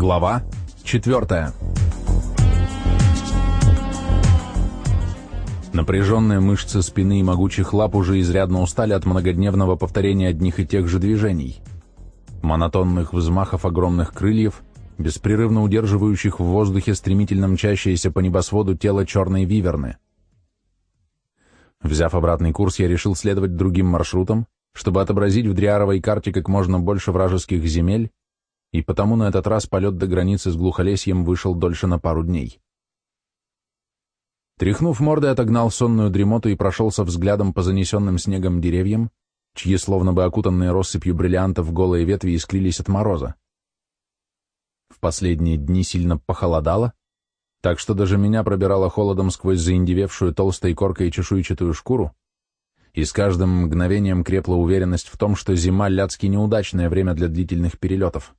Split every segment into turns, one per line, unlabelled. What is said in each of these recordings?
Глава 4. Напряженные мышцы спины и могучих лап уже изрядно устали от многодневного повторения одних и тех же движений. Монотонных взмахов огромных крыльев, беспрерывно удерживающих в воздухе стремительно мчащееся по небосводу тело черной виверны. Взяв обратный курс, я решил следовать другим маршрутам, чтобы отобразить в дриаровой карте как можно больше вражеских земель, и потому на этот раз полет до границы с глухолесьем вышел дольше на пару дней. Тряхнув мордой, отогнал сонную дремоту и прошелся взглядом по занесенным снегом деревьям, чьи словно бы окутанные россыпью бриллиантов голые ветви искрились от мороза. В последние дни сильно похолодало, так что даже меня пробирало холодом сквозь заиндевевшую толстой коркой чешуйчатую шкуру, и с каждым мгновением крепла уверенность в том, что зима — лядски неудачное время для длительных перелетов.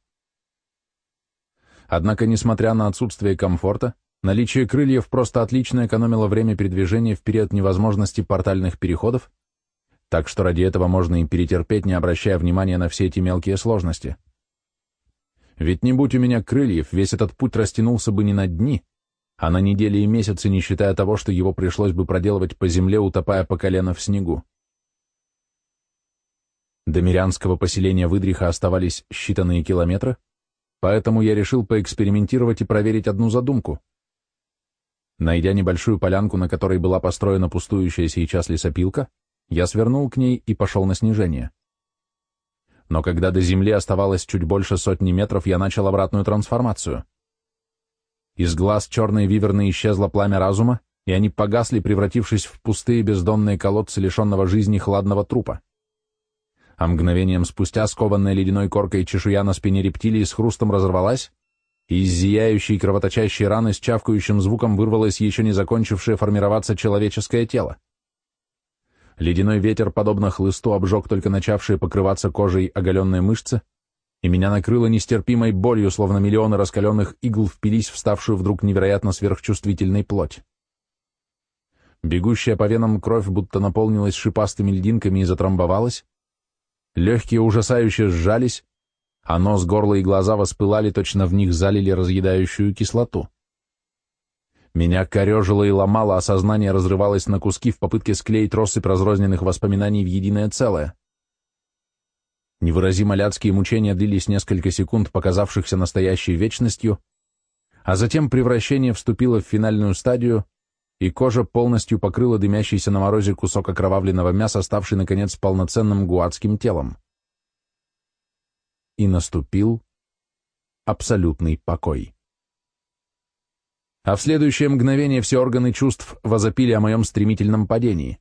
Однако, несмотря на отсутствие комфорта, наличие крыльев просто отлично экономило время передвижения в период невозможности портальных переходов, так что ради этого можно и перетерпеть, не обращая внимания на все эти мелкие сложности. Ведь не будь у меня крыльев, весь этот путь растянулся бы не на дни, а на недели и месяцы, не считая того, что его пришлось бы проделывать по земле, утопая по колено в снегу. До мирянского поселения Выдриха оставались считанные километры, поэтому я решил поэкспериментировать и проверить одну задумку. Найдя небольшую полянку, на которой была построена пустующая сейчас лесопилка, я свернул к ней и пошел на снижение. Но когда до земли оставалось чуть больше сотни метров, я начал обратную трансформацию. Из глаз черной виверны исчезло пламя разума, и они погасли, превратившись в пустые бездонные колодцы лишенного жизни хладного трупа. А мгновением спустя скованная ледяной коркой чешуя на спине рептилии с хрустом разорвалась, и из зияющей кровоточащей раны с чавкающим звуком вырвалось еще не закончившее формироваться человеческое тело. Ледяной ветер, подобно хлысту, обжег только начавшие покрываться кожей оголенные мышцы, и меня накрыло нестерпимой болью, словно миллионы раскаленных игл впились в ставшую вдруг невероятно сверхчувствительной плоть. Бегущая по венам кровь будто наполнилась шипастыми льдинками и затрамбовалась, легкие ужасающе сжались, а нос, горло и глаза воспылали, точно в них залили разъедающую кислоту. Меня корежило и ломало, а сознание разрывалось на куски в попытке склеить россыпь разрозненных воспоминаний в единое целое. Невыразимо лядские мучения длились несколько секунд, показавшихся настоящей вечностью, а затем превращение вступило в финальную стадию, и кожа полностью покрыла дымящийся на морозе кусок окровавленного мяса, ставший, наконец, полноценным гуадским телом. И наступил абсолютный покой. А в следующее мгновение все органы чувств возопили о моем стремительном падении.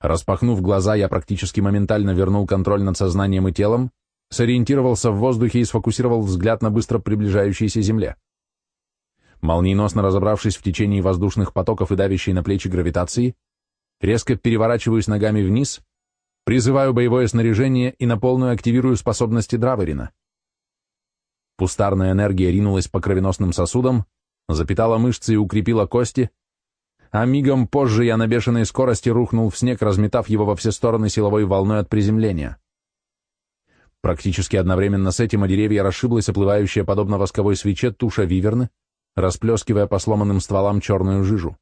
Распахнув глаза, я практически моментально вернул контроль над сознанием и телом, сориентировался в воздухе и сфокусировал взгляд на быстро приближающейся земле. Молниеносно разобравшись в течении воздушных потоков и давящей на плечи гравитации, резко переворачиваюсь ногами вниз, призываю боевое снаряжение и на полную активирую способности Драверина. Пустарная энергия ринулась по кровеносным сосудам, запитала мышцы и укрепила кости, а мигом позже я на бешеной скорости рухнул в снег, разметав его во все стороны силовой волной от приземления. Практически одновременно с этим о деревья расшиблась оплывающая, подобно восковой свече, туша виверны, расплескивая по сломанным стволам черную жижу.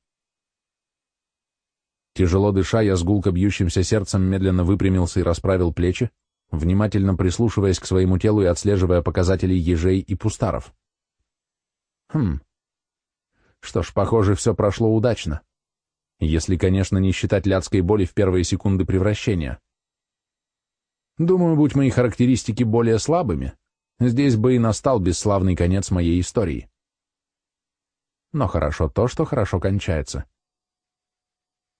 Тяжело дыша, я с гулко бьющимся сердцем медленно выпрямился и расправил плечи, внимательно прислушиваясь к своему телу и отслеживая показатели ежей и пустаров. Хм, что ж, похоже, все прошло удачно. Если, конечно, не считать лядской боли в первые секунды превращения. Думаю, будь мои характеристики более слабыми, здесь бы и настал бесславный конец моей истории. Но хорошо то, что хорошо кончается.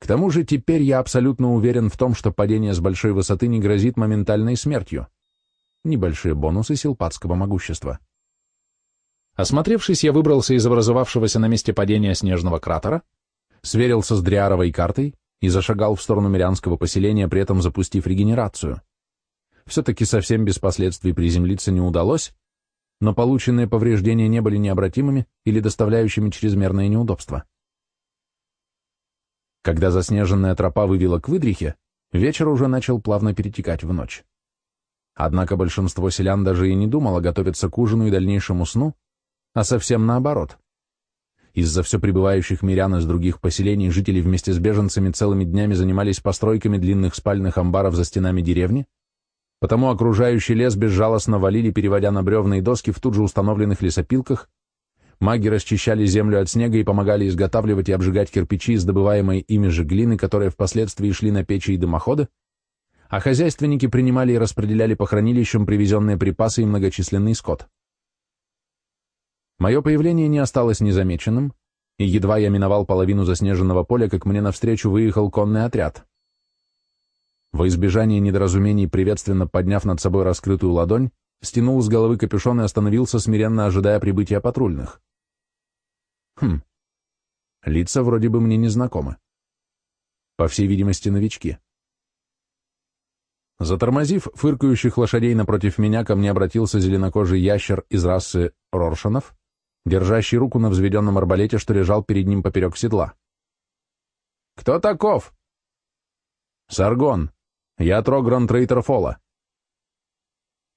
К тому же теперь я абсолютно уверен в том, что падение с большой высоты не грозит моментальной смертью. Небольшие бонусы силпатского могущества. Осмотревшись, я выбрался из образовавшегося на месте падения снежного кратера, сверился с Дриаровой картой и зашагал в сторону мирянского поселения, при этом запустив регенерацию. Все-таки совсем без последствий приземлиться не удалось, но полученные повреждения не были необратимыми или доставляющими чрезмерное неудобство. Когда заснеженная тропа вывела к выдрихе, вечер уже начал плавно перетекать в ночь. Однако большинство селян даже и не думало готовиться к ужину и дальнейшему сну, а совсем наоборот. Из-за все прибывающих мирян из других поселений жители вместе с беженцами целыми днями занимались постройками длинных спальных амбаров за стенами деревни, потому окружающий лес безжалостно валили, переводя на бревна и доски в тут же установленных лесопилках, маги расчищали землю от снега и помогали изготавливать и обжигать кирпичи из добываемой ими же глины, которые впоследствии шли на печи и дымоходы, а хозяйственники принимали и распределяли по хранилищам привезенные припасы и многочисленный скот. Мое появление не осталось незамеченным, и едва я миновал половину заснеженного поля, как мне навстречу выехал конный отряд. Во избежание недоразумений, приветственно подняв над собой раскрытую ладонь, стянул с головы капюшон и остановился, смиренно ожидая прибытия патрульных. Хм, лица вроде бы мне не знакомы. По всей видимости, новички. Затормозив фыркающих лошадей напротив меня, ко мне обратился зеленокожий ящер из расы Роршанов, держащий руку на взведенном арбалете, что лежал перед ним поперек седла. «Кто таков?» «Саргон. Я Трогран Трейтер Фола».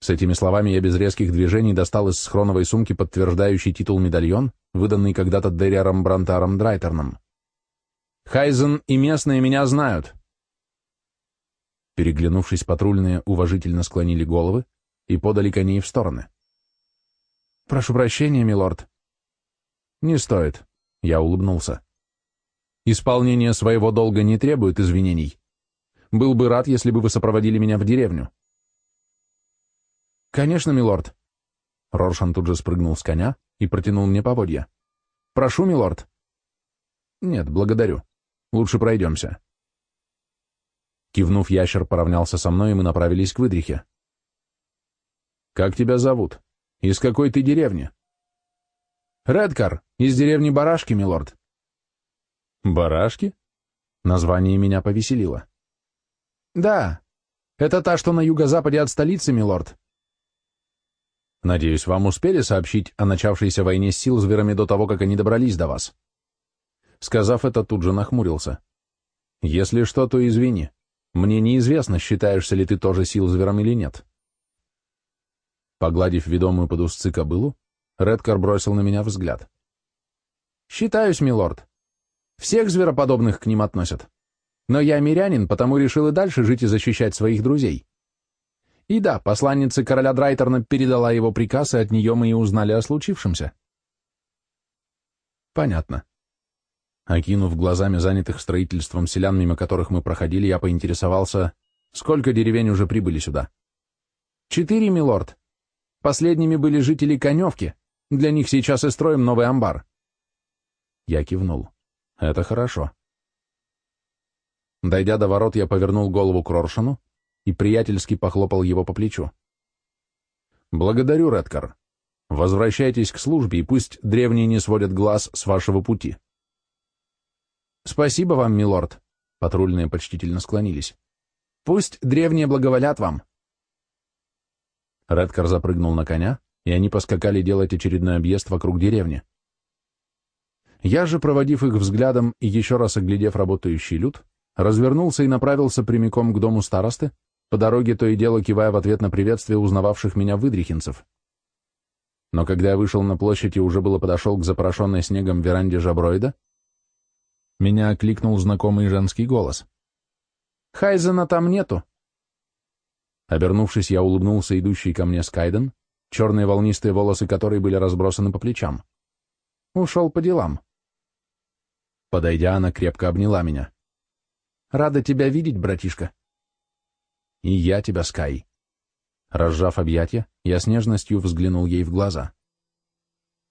С этими словами я без резких движений достал из схроновой сумки подтверждающий титул медальон, выданный когда-то Дерриаром Брантаром Драйтерном. «Хайзен и местные меня знают». Переглянувшись, патрульные уважительно склонили головы и подали коней в стороны. «Прошу прощения, милорд». «Не стоит», — я улыбнулся. «Исполнение своего долга не требует извинений. Был бы рад, если бы вы сопроводили меня в деревню». «Конечно, милорд». Роршан тут же спрыгнул с коня и протянул мне поводья. «Прошу, милорд». «Нет, благодарю. Лучше пройдемся». Кивнув, ящер поравнялся со мной, и мы направились к выдрихе. «Как тебя зовут?» «Из какой ты деревни?» «Редкар, из деревни Барашки, милорд». «Барашки?» Название меня повеселило. «Да, это та, что на юго-западе от столицы, милорд». «Надеюсь, вам успели сообщить о начавшейся войне с Силзверами до того, как они добрались до вас?» Сказав это, тут же нахмурился. «Если что, то извини. Мне неизвестно, считаешься ли ты тоже Силзвером или нет». Погладив ведомую под узцы кобылу, Редкар бросил на меня взгляд. «Считаюсь, милорд. Всех звероподобных к ним относят. Но я мирянин, потому решил и дальше жить и защищать своих друзей. И да, посланница короля Драйтерна передала его приказ, и от нее мы и узнали о случившемся». «Понятно». Окинув глазами занятых строительством селян, мимо которых мы проходили, я поинтересовался, сколько деревень уже прибыли сюда. «Четыре, милорд», Последними были жители Коневки. Для них сейчас и строим новый амбар. Я кивнул. Это хорошо. Дойдя до ворот, я повернул голову к Роршану и приятельски похлопал его по плечу. «Благодарю, Редкар. Возвращайтесь к службе, и пусть древние не сводят глаз с вашего пути». «Спасибо вам, милорд», — патрульные почтительно склонились. «Пусть древние благоволят вам». Редкар запрыгнул на коня, и они поскакали делать очередной объезд вокруг деревни. Я же, проводив их взглядом и еще раз оглядев работающий люд, развернулся и направился прямиком к дому старосты, по дороге то и дело кивая в ответ на приветствие узнававших меня выдрихинцев. Но когда я вышел на площадь и уже было подошел к запорошенной снегом веранде Жаброида, меня окликнул знакомый женский голос. «Хайзена там нету!» Обернувшись, я улыбнулся идущей ко мне Скайден, черные волнистые волосы которой были разбросаны по плечам. Ушел по делам. Подойдя, она крепко обняла меня. «Рада тебя видеть, братишка». «И я тебя, Скай». Разжав объятия, я с нежностью взглянул ей в глаза.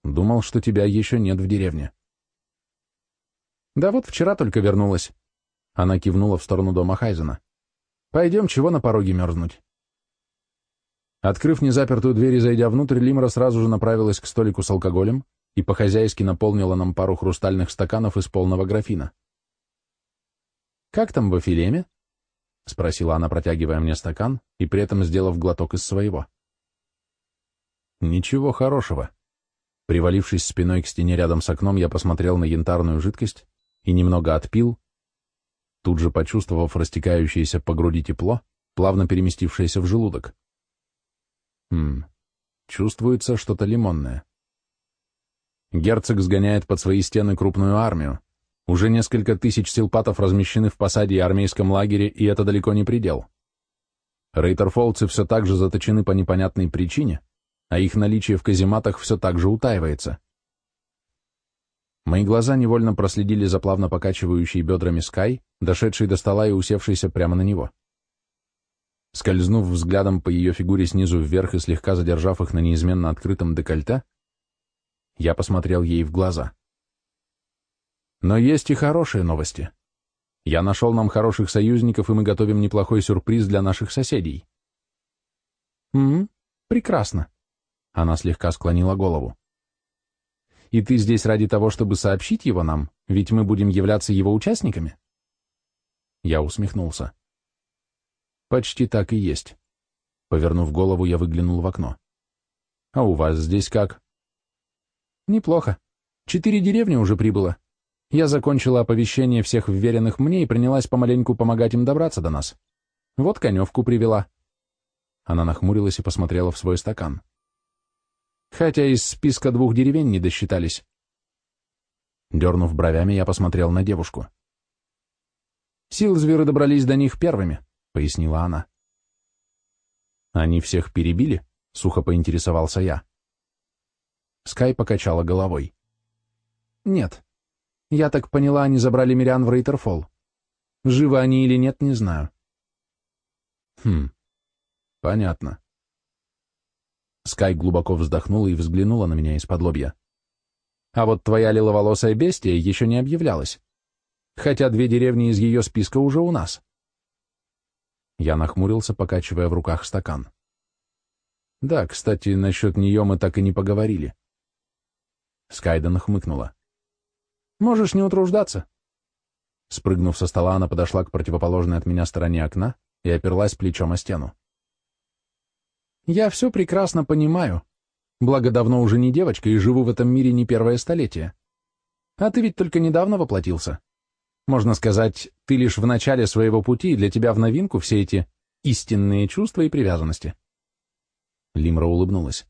«Думал, что тебя еще нет в деревне». «Да вот вчера только вернулась». Она кивнула в сторону дома Хайзена. «Пойдем, чего на пороге мерзнуть?» Открыв незапертую дверь и зайдя внутрь, Лимра сразу же направилась к столику с алкоголем и по-хозяйски наполнила нам пару хрустальных стаканов из полного графина. «Как там в Афилеме?» — спросила она, протягивая мне стакан и при этом сделав глоток из своего. «Ничего хорошего». Привалившись спиной к стене рядом с окном, я посмотрел на янтарную жидкость и немного отпил, тут же почувствовав растекающееся по груди тепло, плавно переместившееся в желудок. Хм, чувствуется что-то лимонное. Герцог сгоняет под свои стены крупную армию. Уже несколько тысяч силпатов размещены в посаде и армейском лагере, и это далеко не предел. Рейтерфолцы все так же заточены по непонятной причине, а их наличие в казематах все так же утаивается. Мои глаза невольно проследили за плавно покачивающей бедрами Скай, дошедшей до стола и усевшейся прямо на него. Скользнув взглядом по ее фигуре снизу вверх и слегка задержав их на неизменно открытом декольте, я посмотрел ей в глаза. Но есть и хорошие новости. Я нашел нам хороших союзников, и мы готовим неплохой сюрприз для наших соседей. «М-м, прекрасно», — она слегка склонила голову. «И ты здесь ради того, чтобы сообщить его нам, ведь мы будем являться его участниками?» Я усмехнулся. «Почти так и есть». Повернув голову, я выглянул в окно. «А у вас здесь как?» «Неплохо. Четыре деревни уже прибыло. Я закончила оповещение всех вверенных мне и принялась помаленьку помогать им добраться до нас. Вот коневку привела. Она нахмурилась и посмотрела в свой стакан. Хотя из списка двух деревень не досчитались. Дернув бровями, я посмотрел на девушку. «Силзверы добрались до них первыми», — пояснила она. «Они всех перебили?» — сухо поинтересовался я. Скай покачала головой. «Нет, я так поняла, они забрали Мириан в Рейтерфолл. Живы они или нет, не знаю. Хм, понятно. Скай глубоко вздохнула и взглянула на меня из-под лобья. А вот твоя лиловолосая бестия еще не объявлялась. Хотя две деревни из ее списка уже у нас. Я нахмурился, покачивая в руках стакан. Да, кстати, насчет нее мы так и не поговорили. Скайден хмыкнула. Можешь не утруждаться. Спрыгнув со стола, она подошла к противоположной от меня стороне окна и оперлась плечом о стену. Я все прекрасно понимаю. Благо, давно уже не девочка и живу в этом мире не первое столетие. А ты ведь только недавно воплотился. Можно сказать, ты лишь в начале своего пути, и для тебя в новинку все эти истинные чувства и привязанности. Лимра улыбнулась.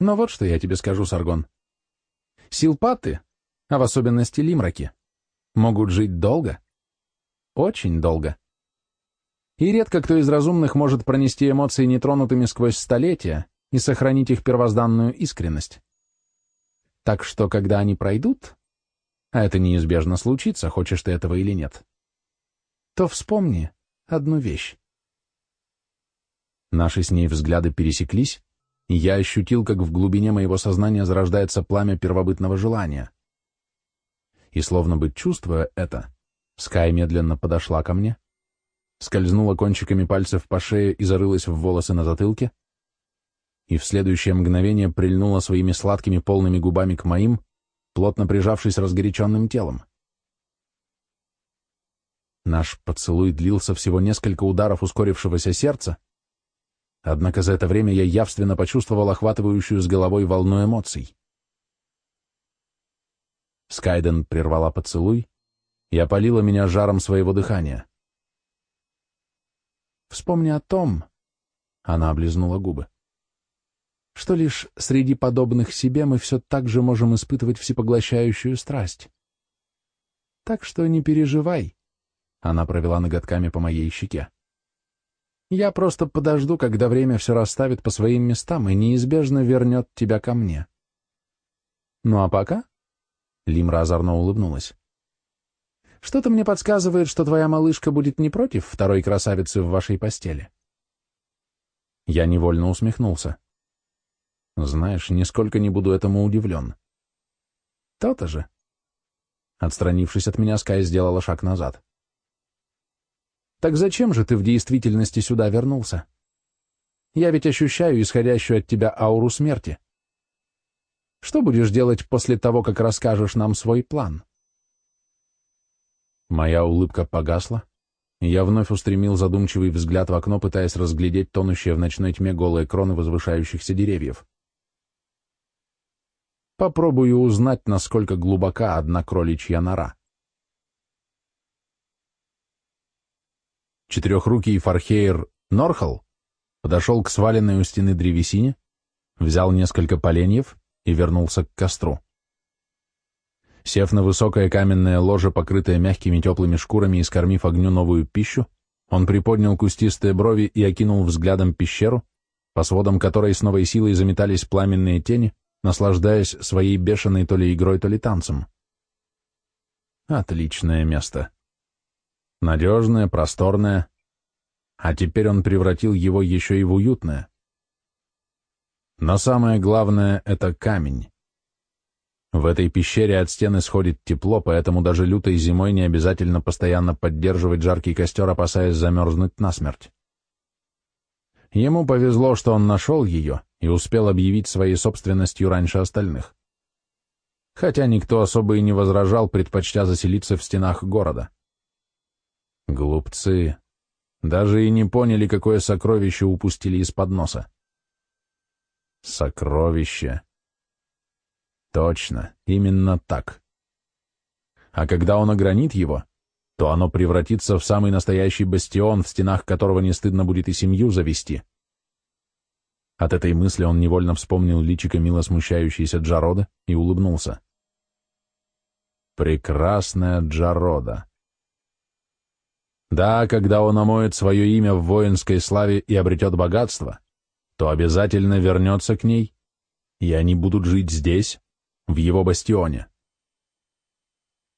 Но вот что я тебе скажу, Саргон. Силпаты а в особенности лимраки, могут жить долго, очень долго. И редко кто из разумных может пронести эмоции нетронутыми сквозь столетия и сохранить их первозданную искренность. Так что, когда они пройдут, а это неизбежно случится, хочешь ты этого или нет, то вспомни одну вещь. Наши с ней взгляды пересеклись, и я ощутил, как в глубине моего сознания зарождается пламя первобытного желания и, словно бы чувствуя это, Скай медленно подошла ко мне, скользнула кончиками пальцев по шее и зарылась в волосы на затылке, и в следующее мгновение прильнула своими сладкими полными губами к моим, плотно прижавшись разгоряченным телом. Наш поцелуй длился всего несколько ударов ускорившегося сердца, однако за это время я явственно почувствовал охватывающую с головой волну эмоций. Скайден прервала поцелуй и опалила меня жаром своего дыхания. «Вспомни о том», — она облизнула губы, «что лишь среди подобных себе мы все так же можем испытывать всепоглощающую страсть. Так что не переживай», — она провела ноготками по моей щеке. «Я просто подожду, когда время все расставит по своим местам и неизбежно вернет тебя ко мне. Ну а пока Лимра озорно улыбнулась. «Что-то мне подсказывает, что твоя малышка будет не против второй красавицы в вашей постели». Я невольно усмехнулся. Знаешь, нисколько не буду этому удивлен. То-то же. Отстранившись от меня, Скай сделала шаг назад. Так зачем же ты в действительности сюда вернулся? Я ведь ощущаю исходящую от тебя ауру смерти. Что будешь делать после того, как расскажешь нам свой план?» Моя улыбка погасла, я вновь устремил задумчивый взгляд в окно, пытаясь разглядеть тонущие в ночной тьме голые кроны возвышающихся деревьев. Попробую узнать, насколько глубока одна кроличья нора. Четырехрукий фархейр Норхал подошел к сваленной у стены древесине, взял несколько поленьев и вернулся к костру. Сев на высокое каменное ложе, покрытое мягкими теплыми шкурами и скормив огню новую пищу, он приподнял кустистые брови и окинул взглядом пещеру, по сводам которой с новой силой заметались пламенные тени, наслаждаясь своей бешеной то ли игрой, то ли танцем. Отличное место. Надежное, просторное. А теперь он превратил его еще и в уютное. Но самое главное — это камень. В этой пещере от стены сходит тепло, поэтому даже лютой зимой не обязательно постоянно поддерживать жаркий костер, опасаясь замерзнуть насмерть. Ему повезло, что он нашел ее и успел объявить своей собственностью раньше остальных. Хотя никто особо и не возражал, предпочтя заселиться в стенах города. Глупцы. Даже и не поняли, какое сокровище упустили из-под носа. Сокровище. Точно, именно так. А когда он огранит его, то оно превратится в самый настоящий бастион, в стенах которого не стыдно будет и семью завести. От этой мысли он невольно вспомнил личико мило смущающейся Джарода и улыбнулся. Прекрасная Джарода. Да, когда он омоет свое имя в воинской славе и обретет богатство, то обязательно вернется к ней, и они будут жить здесь, в его бастионе.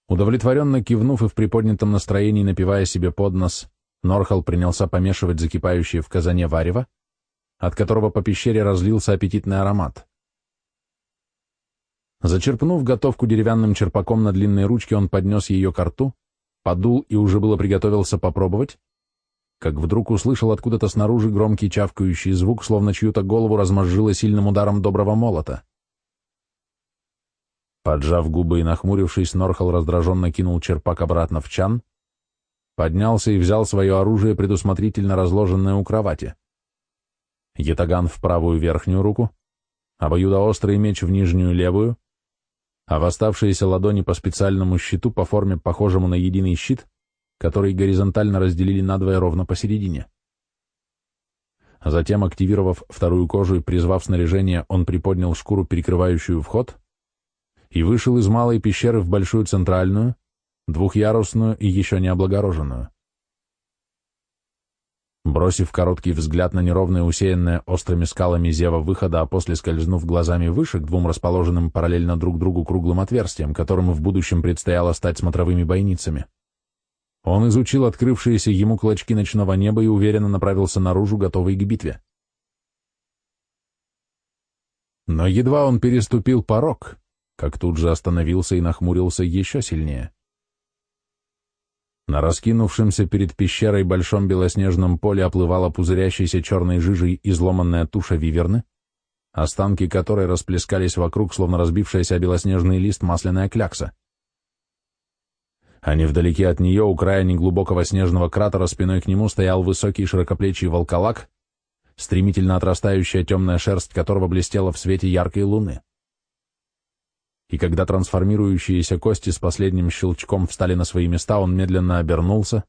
Удовлетворенно кивнув и в приподнятом настроении напивая себе под нос, Норхал принялся помешивать закипающее в казане варево, от которого по пещере разлился аппетитный аромат. Зачерпнув готовку деревянным черпаком на длинной ручке, он поднес ее к рту, подул и уже было приготовился попробовать, как вдруг услышал откуда-то снаружи громкий чавкающий звук, словно чью-то голову размозжило сильным ударом доброго молота. Поджав губы и нахмурившись, Норхал раздраженно кинул черпак обратно в чан, поднялся и взял свое оружие, предусмотрительно разложенное у кровати. Ятаган в правую верхнюю руку, обоюдоострый меч в нижнюю левую, а в оставшиеся ладони по специальному щиту по форме, похожему на единый щит, который горизонтально разделили надвое ровно посередине. Затем, активировав вторую кожу и призвав снаряжение, он приподнял шкуру, перекрывающую вход, и вышел из малой пещеры в большую центральную, двухъярусную и еще не облагороженную. Бросив короткий взгляд на неровное усеянное острыми скалами зева выхода, а после скользнув глазами выше к двум расположенным параллельно друг другу круглым отверстиям, которым в будущем предстояло стать смотровыми бойницами, он изучил открывшиеся ему клочки ночного неба и уверенно направился наружу, готовый к битве. Но едва он переступил порог, как тут же остановился и нахмурился еще сильнее. На раскинувшемся перед пещерой большом белоснежном поле оплывала пузырящейся черной жижей изломанная туша виверны, останки которой расплескались вокруг, словно разбившаяся белоснежный лист масляная клякса. А невдалеке от нее, у края неглубокого снежного кратера, спиной к нему стоял высокий широкоплечий волколак, стремительно отрастающая темная шерсть которого блестела в свете яркой луны и когда трансформирующиеся кости с последним щелчком встали на свои места, он медленно обернулся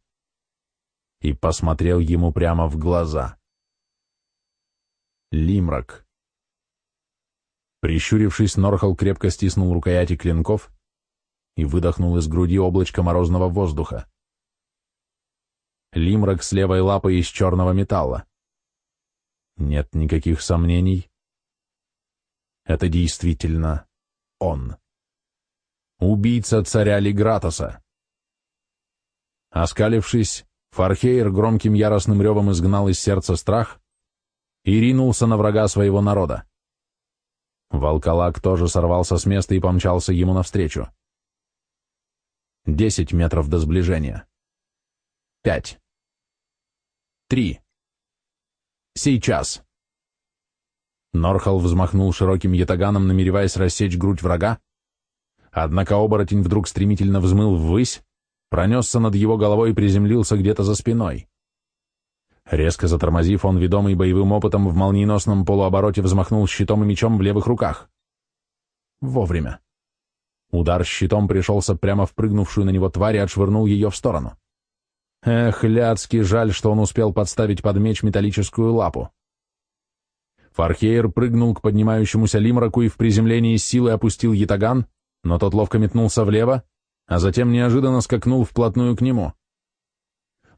и посмотрел ему прямо в глаза. Лимрак. Прищурившись, Норхал крепко стиснул рукояти клинков и выдохнул из груди облачко морозного воздуха. Лимрак с левой лапой из черного металла. Нет никаких сомнений. Это действительно он. Убийца царя Лигратоса. Оскалившись, Фархейр громким яростным ревом изгнал из сердца страх и ринулся на врага своего народа. Волколак тоже сорвался с места и помчался ему навстречу. Десять метров до сближения. Пять. Три. Сейчас. Норхал взмахнул широким ятаганом, намереваясь рассечь грудь врага, однако оборотень вдруг стремительно взмыл ввысь, пронесся над его головой и приземлился где-то за спиной. Резко затормозив, он, ведомый боевым опытом, в молниеносном полуобороте взмахнул щитом и мечом в левых руках. Вовремя. Удар щитом пришелся прямо в прыгнувшую на него тварь и отшвырнул ее в сторону. Эх, ляцки, жаль, что он успел подставить под меч металлическую лапу. Фархейр прыгнул к поднимающемуся лимраку и в приземлении с силой опустил ятаган, но тот ловко метнулся влево, а затем неожиданно скакнул вплотную к нему.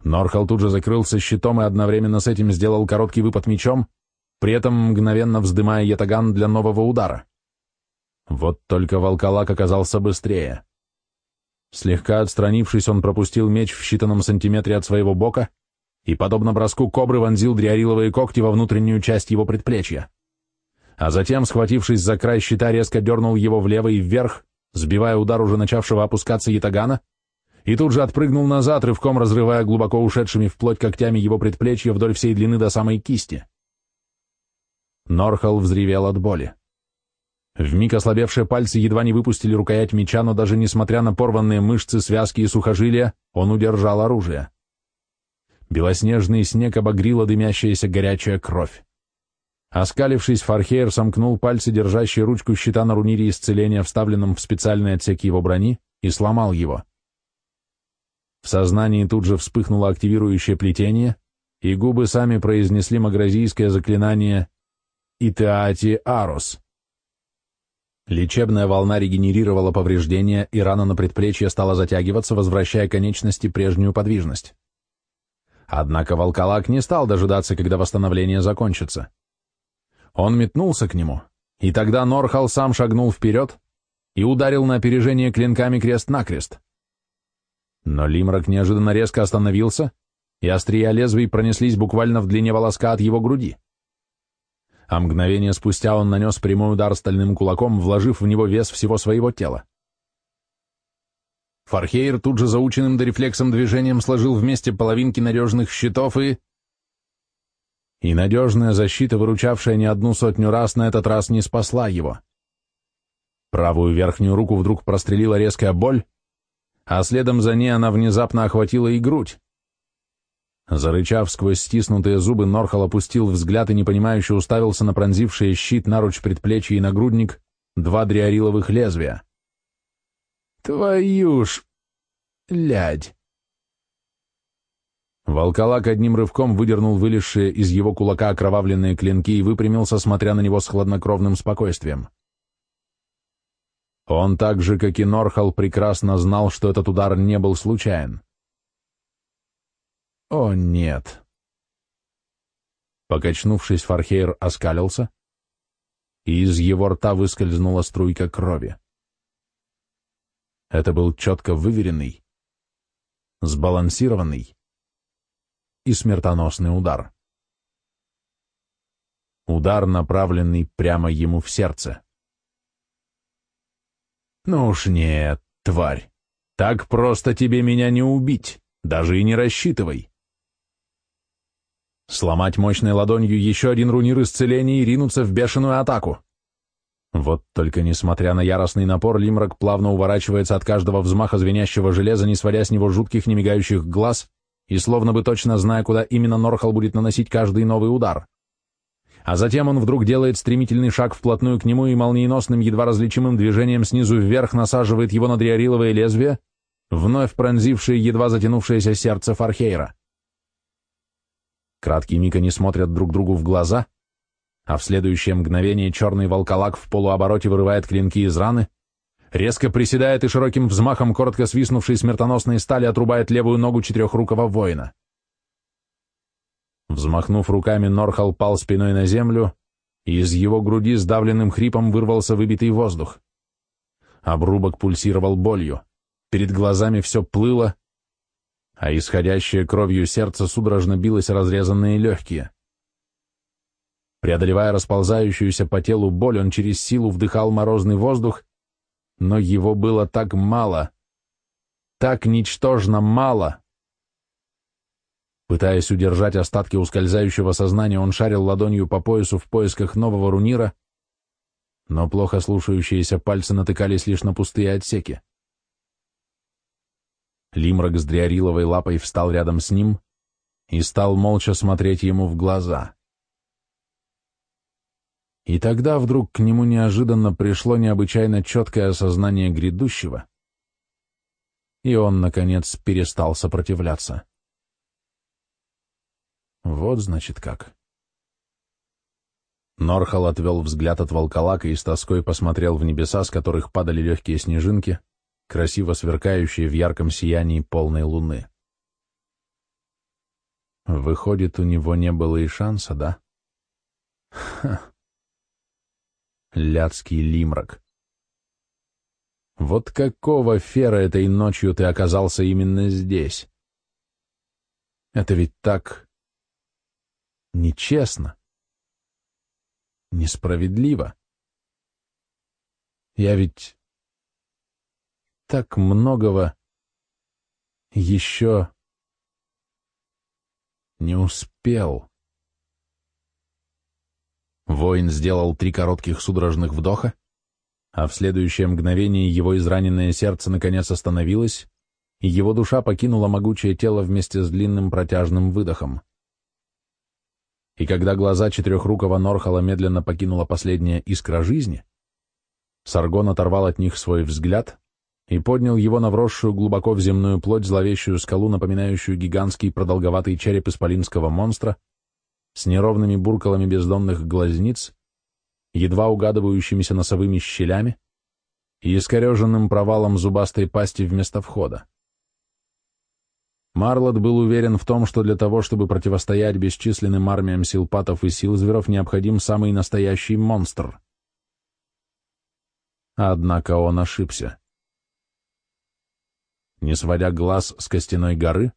Норхал тут же закрылся щитом и одновременно с этим сделал короткий выпад мечом, при этом мгновенно вздымая ятаган для нового удара. Вот только волколак оказался быстрее. Слегка отстранившись, он пропустил меч в считанном сантиметре от своего бока и, подобно броску кобры, вонзил дриариловые когти во внутреннюю часть его предплечья. А затем, схватившись за край щита, резко дернул его влево и вверх, сбивая удар уже начавшего опускаться ятагана, и тут же отпрыгнул назад, рывком разрывая глубоко ушедшими вплоть когтями его предплечья вдоль всей длины до самой кисти. Норхал взревел от боли. Вмиг ослабевшие пальцы едва не выпустили рукоять меча, но даже несмотря на порванные мышцы, связки и сухожилия, он удержал оружие. Белоснежный снег обогрила дымящаяся горячая кровь. Оскалившись, Фархейр сомкнул пальцы, держащие ручку щита на рунире исцеления, вставленном в специальный отсек его брони, и сломал его. В сознании тут же вспыхнуло активирующее плетение, и губы сами произнесли магразийское заклинание «Итеати Арос». Лечебная волна регенерировала повреждения, и рана на предплечье стала затягиваться, возвращая конечности прежнюю подвижность. Однако волколак не стал дожидаться, когда восстановление закончится. Он метнулся к нему, и тогда Норхал сам шагнул вперед и ударил на опережение клинками крест-накрест. Но Лимрак неожиданно резко остановился, и острия лезвий пронеслись буквально в длине волоска от его груди а мгновение спустя он нанес прямой удар стальным кулаком, вложив в него вес всего своего тела. Фархейр тут же заученным до рефлексом движением сложил вместе половинки надежных щитов и... И надежная защита, выручавшая не одну сотню раз, на этот раз не спасла его. Правую верхнюю руку вдруг прострелила резкая боль, а следом за ней она внезапно охватила и грудь. Зарычав сквозь стиснутые зубы, Норхал опустил взгляд и непонимающе уставился на пронзившие щит, наруч предплечья и нагрудник два дриариловых лезвия. «Твою ж... лядь!» Волколак одним рывком выдернул вылезшие из его кулака окровавленные клинки и выпрямился, смотря на него с хладнокровным спокойствием. Он так же, как и Норхал, прекрасно знал, что этот удар не был случайен. О, нет. Покачнувшись, Фархейр оскалился, и из его рта выскользнула струйка крови. Это был четко выверенный, сбалансированный и смертоносный удар. Удар, направленный прямо ему в сердце. «Ну уж нет, тварь, так просто тебе меня не убить, даже и не рассчитывай!» Сломать мощной ладонью еще один рунир исцеления и ринуться в бешеную атаку. Вот только несмотря на яростный напор, Лимрак плавно уворачивается от каждого взмаха звенящего железа, не сводя с него жутких немигающих глаз, и словно бы точно зная, куда именно Норхал будет наносить каждый новый удар. А затем он вдруг делает стремительный шаг вплотную к нему и молниеносным, едва различимым движением снизу вверх насаживает его на дриариловое лезвие, вновь пронзившее едва затянувшееся сердце Фархейра. Краткий миг они смотрят друг другу в глаза, а в следующее мгновение черный волколак в полуобороте вырывает клинки из раны, резко приседает и широким взмахом коротко свистнувшей смертоносной стали отрубает левую ногу четырехрукого воина. Взмахнув руками, Норхал пал спиной на землю, и из его груди сдавленным хрипом вырвался выбитый воздух. Обрубок пульсировал болью, перед глазами все плыло, а исходящее кровью сердце судорожно билось разрезанные легкие. Преодолевая расползающуюся по телу боль, он через силу вдыхал морозный воздух, но его было так мало, так ничтожно мало. Пытаясь удержать остатки ускользающего сознания, он шарил ладонью по поясу в поисках нового рунира, но плохо слушающиеся пальцы натыкались лишь на пустые отсеки. Лимрак с дриариловой лапой встал рядом с ним и стал молча смотреть ему в глаза. И тогда вдруг к нему неожиданно пришло необычайно четкое осознание грядущего, и он, наконец, перестал сопротивляться. Вот, значит, как. Норхал отвел взгляд от волколака и с тоской посмотрел в небеса, с которых падали легкие снежинки, красиво сверкающие в ярком сиянии полной луны. Выходит, у него не было и шанса, да? Ха. Ляцкий лимрак. Вот какого фера этой ночью ты оказался именно здесь? Это ведь так нечестно, несправедливо. Я ведь так многого еще не успел. Воин сделал три коротких судорожных вдоха, а в следующее мгновение его израненное сердце наконец остановилось, и его душа покинула могучее тело вместе с длинным протяжным выдохом. И когда глаза четырехрукого Норхала медленно покинула последняя искра жизни, Саргон оторвал от них свой взгляд и поднял его на вросшую глубоко в земную плоть зловещую скалу, напоминающую гигантский продолговатый череп исполинского монстра, с неровными буркалами бездонных глазниц, едва угадывающимися носовыми щелями и искореженным провалом зубастой пасти вместо входа. Марлот был уверен в том, что для того, чтобы противостоять бесчисленным армиям силпатов и силзверов, необходим самый настоящий монстр. Однако он ошибся. Не сводя глаз с костяной горы,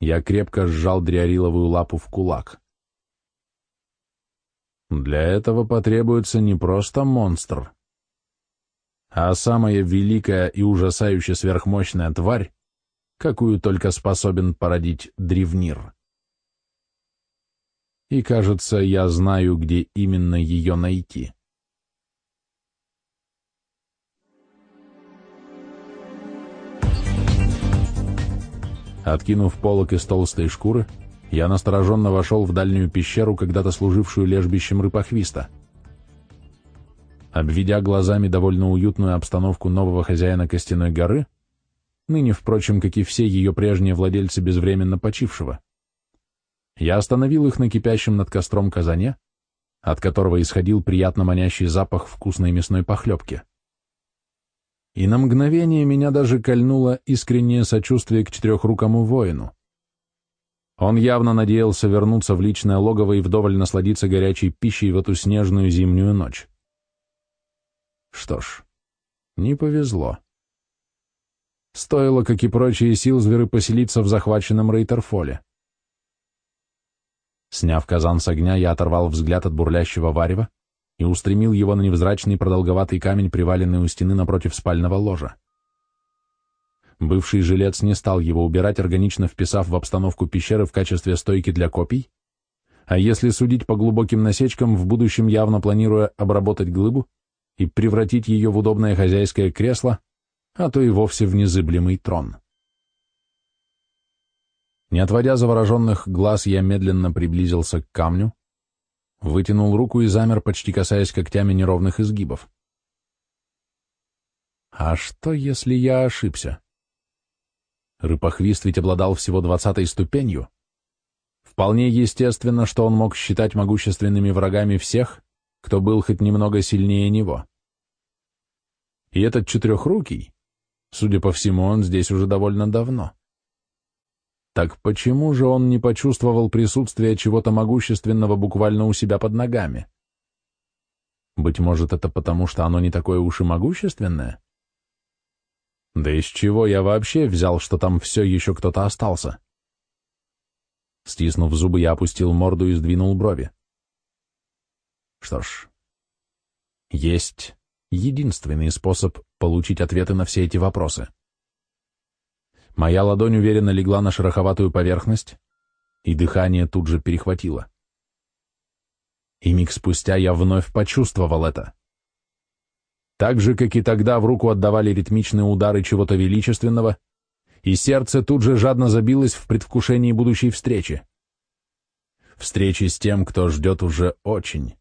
я крепко сжал дриариловую лапу в кулак. Для этого потребуется не просто монстр, а самая великая и ужасающе сверхмощная тварь, какую только способен породить древнир. И, кажется, я знаю, где именно ее найти. Откинув полок из толстой шкуры, я настороженно вошел в дальнюю пещеру, когда-то служившую лежбищем рыпохвиста. Обведя глазами довольно уютную обстановку нового хозяина Костяной горы, ныне, впрочем, как и все ее прежние владельцы безвременно почившего, я остановил их на кипящем над костром казане, от которого исходил приятно манящий запах вкусной мясной похлебки и на мгновение меня даже кольнуло искреннее сочувствие к четырехрукому воину. Он явно надеялся вернуться в личное логово и вдоволь насладиться горячей пищей в эту снежную зимнюю ночь. Что ж, не повезло. Стоило, как и прочие силзверы, поселиться в захваченном Рейтерфоле. Сняв казан с огня, я оторвал взгляд от бурлящего варева и устремил его на невзрачный продолговатый камень, приваленный у стены напротив спального ложа. Бывший жилец не стал его убирать, органично вписав в обстановку пещеры в качестве стойки для копий, а если судить по глубоким насечкам, в будущем явно планируя обработать глыбу и превратить ее в удобное хозяйское кресло, а то и вовсе в незыблемый трон. Не отводя завороженных глаз, я медленно приблизился к камню, вытянул руку и замер, почти касаясь когтями неровных изгибов. А что, если я ошибся? Рыпохвист ведь обладал всего двадцатой ступенью. Вполне естественно, что он мог считать могущественными врагами всех, кто был хоть немного сильнее него. И этот четырехрукий, судя по всему, он здесь уже довольно давно. Так почему же он не почувствовал присутствие чего-то могущественного буквально у себя под ногами? Быть может, это потому, что оно не такое уж и могущественное? Да из чего я вообще взял, что там все еще кто-то остался? Стиснув зубы, я опустил морду и сдвинул брови. Что ж, есть единственный способ получить ответы на все эти вопросы. Моя ладонь уверенно легла на шероховатую поверхность, и дыхание тут же перехватило. И миг спустя я вновь почувствовал это. Так же, как и тогда, в руку отдавали ритмичные удары чего-то величественного, и сердце тут же жадно забилось в предвкушении будущей встречи. Встречи с тем, кто ждет уже очень,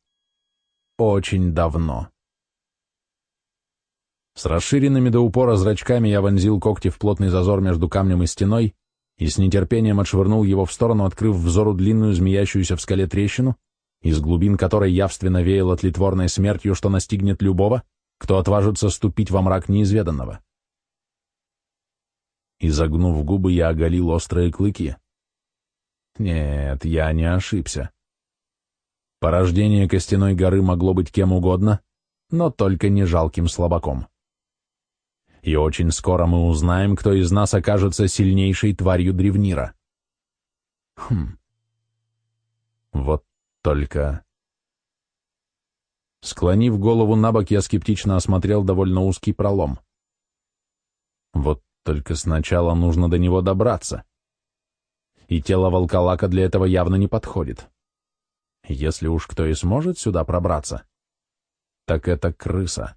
очень давно. С расширенными до упора зрачками я вонзил когти в плотный зазор между камнем и стеной и с нетерпением отшвырнул его в сторону, открыв взору длинную змеящуюся в скале трещину из глубин которой явственно веяло тлетворной смертью, что настигнет любого, кто отважится ступить во мрак неизведанного. Изогнув губы, я оголил острые клыки. Нет, я не ошибся. Порождение костяной горы могло быть кем угодно, но только не жалким слабаком. И очень скоро мы узнаем, кто из нас окажется сильнейшей тварью древнира. Хм. Вот только... Склонив голову на бок, я скептично осмотрел довольно узкий пролом. Вот только сначала нужно до него добраться. И тело волколака для этого явно не подходит. Если уж кто и сможет сюда пробраться, так это крыса.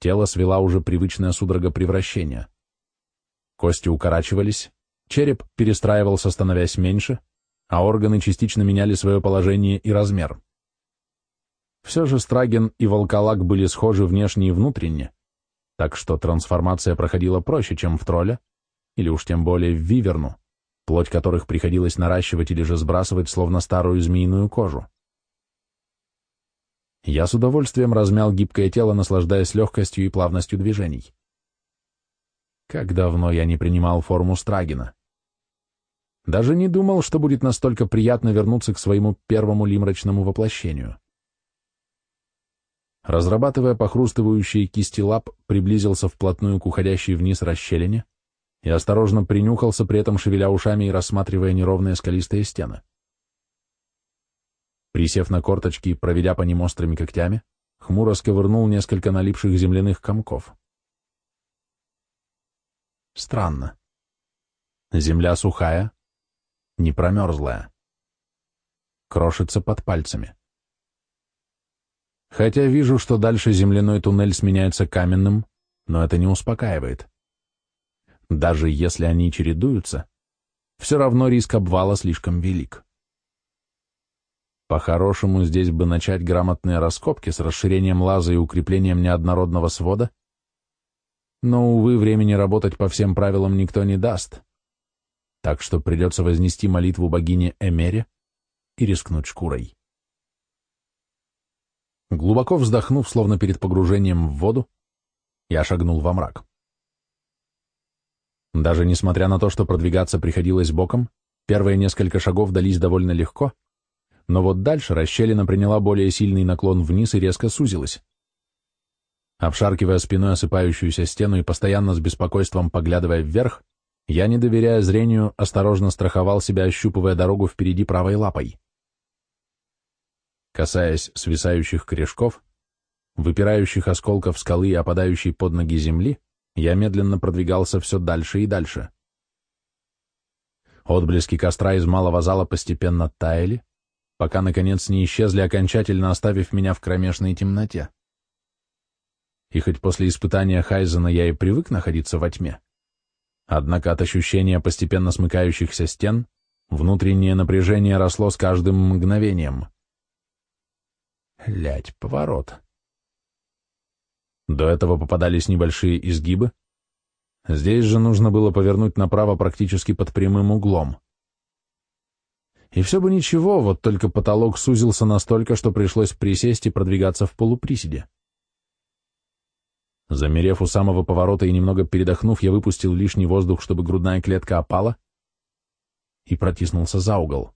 Тело свела уже привычная судорога превращения. Кости укорачивались, череп перестраивался, становясь меньше, а органы частично меняли свое положение и размер. Все же Страген и Волколак были схожи внешне и внутренне, так что трансформация проходила проще, чем в тролля, или уж тем более в виверну, плоть которых приходилось наращивать или же сбрасывать, словно старую змеиную кожу. Я с удовольствием размял гибкое тело, наслаждаясь легкостью и плавностью движений. Как давно я не принимал форму Страгина. Даже не думал, что будет настолько приятно вернуться к своему первому лимрачному воплощению. Разрабатывая похрустывающие кисти лап, приблизился вплотную к уходящей вниз расщелине и осторожно принюхался, при этом шевеля ушами и рассматривая неровные скалистые стены. Присев на корточки и проведя по ним острыми когтями, хмуро сковырнул несколько налипших земляных комков. Странно. Земля сухая, не промерзлая. Крошится под пальцами. Хотя вижу, что дальше земляной туннель сменяется каменным, но это не успокаивает. Даже если они чередуются, все равно риск обвала слишком велик. По-хорошему, здесь бы начать грамотные раскопки с расширением лаза и укреплением неоднородного свода, но, увы, времени работать по всем правилам никто не даст так что придется вознести молитву богине Эмере и рискнуть шкурой. Глубоко вздохнув, словно перед погружением в воду, я шагнул во мрак. Даже несмотря на то, что продвигаться приходилось боком, первые несколько шагов дались довольно легко, но вот дальше расщелина приняла более сильный наклон вниз и резко сузилась. Обшаркивая спиной осыпающуюся стену и постоянно с беспокойством поглядывая вверх, я, не доверяя зрению, осторожно страховал себя, ощупывая дорогу впереди правой лапой. Касаясь свисающих корешков, выпирающих осколков скалы и опадающей под ноги земли, я медленно продвигался все дальше и дальше. Отблески костра из малого зала постепенно таяли, пока, наконец, не исчезли, окончательно оставив меня в кромешной темноте. И хоть после испытания Хайзена я и привык находиться во тьме, Однако от ощущения постепенно смыкающихся стен внутреннее напряжение росло с каждым мгновением. Лять, поворот. До этого попадались небольшие изгибы. Здесь же нужно было повернуть направо практически под прямым углом. И все бы ничего, вот только потолок сузился настолько, что пришлось присесть и продвигаться в полуприседе. Замерев у самого поворота и немного передохнув, я выпустил лишний воздух, чтобы грудная клетка опала, и протиснулся за угол.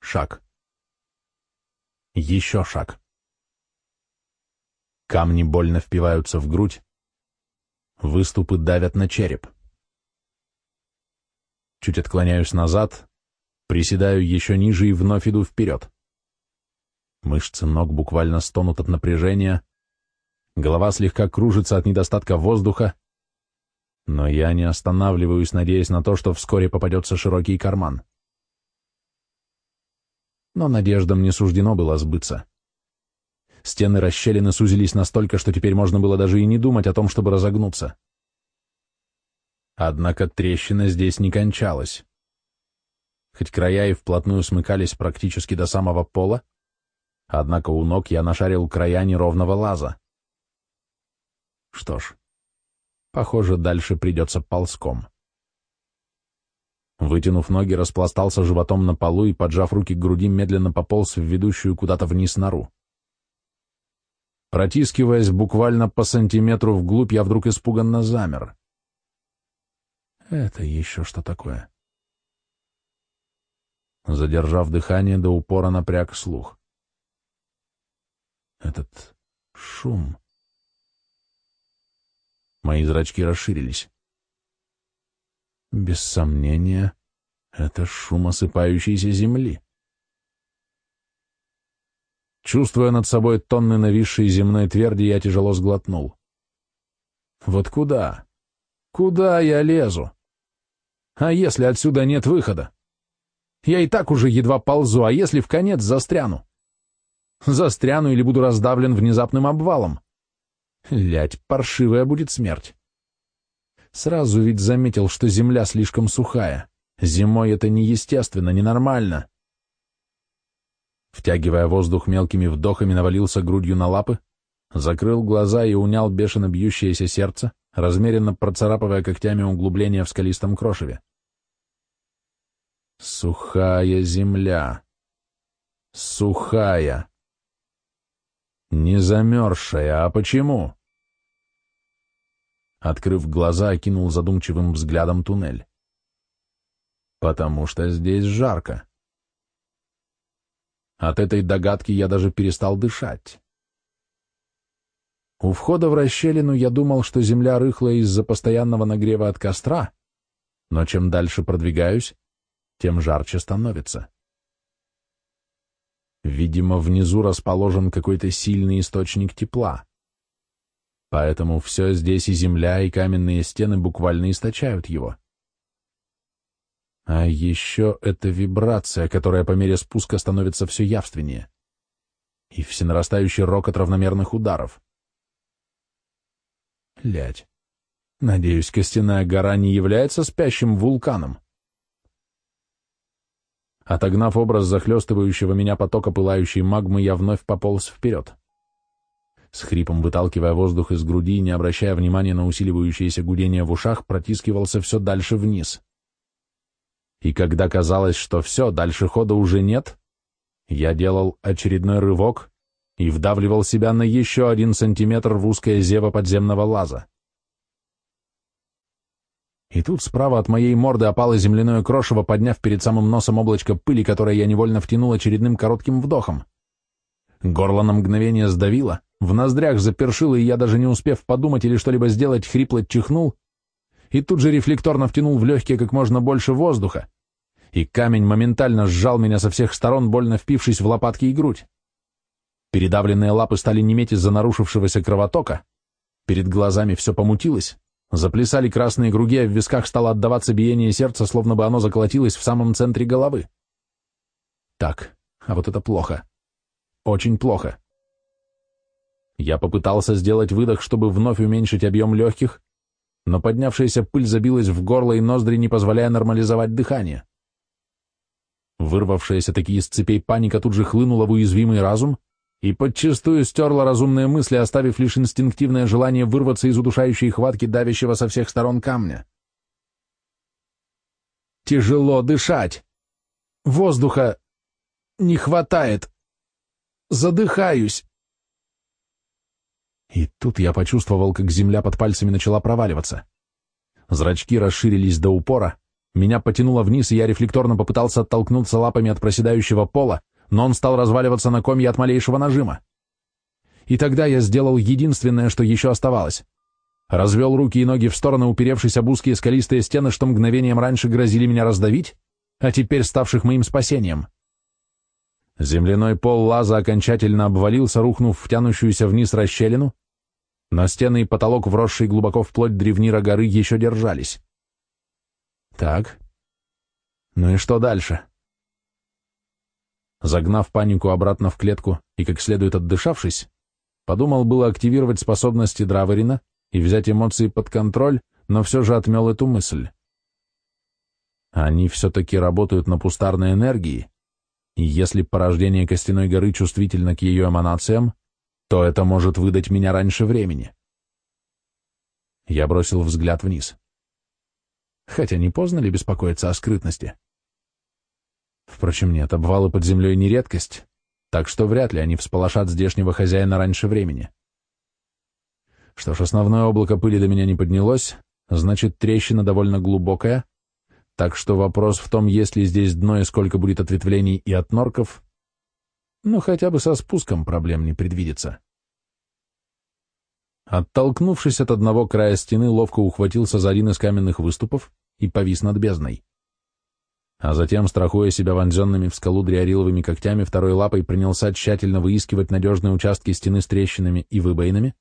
Шаг. Еще шаг. Камни больно впиваются в грудь, выступы давят на череп. Чуть отклоняюсь назад, приседаю еще ниже и вновь иду вперед. Мышцы ног буквально стонут от напряжения, голова слегка кружится от недостатка воздуха, но я не останавливаюсь, надеясь на то, что вскоре попадется широкий карман. Но надеждам не суждено было сбыться. Стены расщелины сузились настолько, что теперь можно было даже и не думать о том, чтобы разогнуться. Однако трещина здесь не кончалась. Хоть края и вплотную смыкались практически до самого пола, однако у ног я нашарил края неровного лаза. Что ж, похоже, дальше придется ползком. Вытянув ноги, распластался животом на полу и, поджав руки к груди, медленно пополз в ведущую куда-то вниз нору. Протискиваясь буквально по сантиметру вглубь, я вдруг испуганно замер. Это еще что такое? Задержав дыхание, до упора напряг слух. Этот шум... Мои зрачки расширились. Без сомнения, это шум осыпающейся земли. Чувствуя над собой тонны нависшей земной тверди, я тяжело сглотнул. Вот куда? Куда я лезу? А если отсюда нет выхода? Я и так уже едва ползу, а если в конец застряну? Застряну или буду раздавлен внезапным обвалом? Лять, паршивая будет смерть. Сразу ведь заметил, что земля слишком сухая. Зимой это неестественно, ненормально. Втягивая воздух мелкими вдохами, навалился грудью на лапы, закрыл глаза и унял бешено бьющееся сердце, размеренно процарапывая когтями углубления в скалистом крошеве. Сухая земля. Сухая. Не замерзшая, а почему? Открыв глаза, окинул задумчивым взглядом туннель. Потому что здесь жарко. От этой догадки я даже перестал дышать. У входа в расщелину я думал, что земля рыхлая из-за постоянного нагрева от костра, но чем дальше продвигаюсь, тем жарче становится. Видимо, внизу расположен какой-то сильный источник тепла. Поэтому все здесь и земля, и каменные стены буквально источают его. А еще эта вибрация, которая по мере спуска становится все явственнее. И всенарастающий рокот равномерных ударов. Лять. Надеюсь, костяная гора не является спящим вулканом. Отогнав образ захлестывающего меня потока пылающей магмы, я вновь пополз вперед. С хрипом выталкивая воздух из груди и не обращая внимания на усиливающееся гудение в ушах, протискивался все дальше вниз. И когда казалось, что все, дальше хода уже нет, я делал очередной рывок и вдавливал себя на еще один сантиметр в узкое зево подземного лаза. И тут справа от моей морды опало земляное крошево, подняв перед самым носом облачко пыли, которое я невольно втянул очередным коротким вдохом. Горло на мгновение сдавило, в ноздрях запершило, и я, даже не успев подумать или что-либо сделать, хрипло чихнул, и тут же рефлекторно втянул в легкие как можно больше воздуха, и камень моментально сжал меня со всех сторон, больно впившись в лопатки и грудь. Передавленные лапы стали неметь из-за нарушившегося кровотока, перед глазами все помутилось, Заплясали красные круги, а в висках стало отдаваться биение сердца, словно бы оно заколотилось в самом центре головы. Так, а вот это плохо. Очень плохо. Я попытался сделать выдох, чтобы вновь уменьшить объем легких, но поднявшаяся пыль забилась в горло и ноздри, не позволяя нормализовать дыхание. Вырвавшаяся таки из цепей паника тут же хлынула в уязвимый разум, и подчистую стерла разумные мысли, оставив лишь инстинктивное желание вырваться из удушающей хватки давящего со всех сторон камня. Тяжело дышать. Воздуха не хватает. Задыхаюсь. И тут я почувствовал, как земля под пальцами начала проваливаться. Зрачки расширились до упора, меня потянуло вниз, и я рефлекторно попытался оттолкнуться лапами от проседающего пола, но он стал разваливаться на комья от малейшего нажима. И тогда я сделал единственное, что еще оставалось. Развел руки и ноги в стороны, уперевшись об узкие скалистые стены, что мгновением раньше грозили меня раздавить, а теперь ставших моим спасением. Земляной пол лаза окончательно обвалился, рухнув в тянущуюся вниз расщелину, но стены и потолок, вросшие глубоко вплоть древнира горы, еще держались. Так, ну и что дальше? Загнав панику обратно в клетку и как следует отдышавшись, подумал было активировать способности Драверина и взять эмоции под контроль, но все же отмел эту мысль. Они все-таки работают на пустарной энергии, и если порождение Костяной горы чувствительно к ее эманациям, то это может выдать меня раньше времени. Я бросил взгляд вниз. Хотя не поздно ли беспокоиться о скрытности? Впрочем, нет, обвалы под землей не редкость, так что вряд ли они всполошат здешнего хозяина раньше времени. Что ж, основное облако пыли до меня не поднялось, значит, трещина довольно глубокая, так что вопрос в том, есть ли здесь дно и сколько будет ответвлений и от норков, ну, хотя бы со спуском проблем не предвидится. Оттолкнувшись от одного края стены, ловко ухватился за один из каменных выступов и повис над бездной. А затем, страхуя себя вонзенными в скалу дриариловыми когтями, второй лапой принялся тщательно выискивать надежные участки стены с трещинами и выбоинами,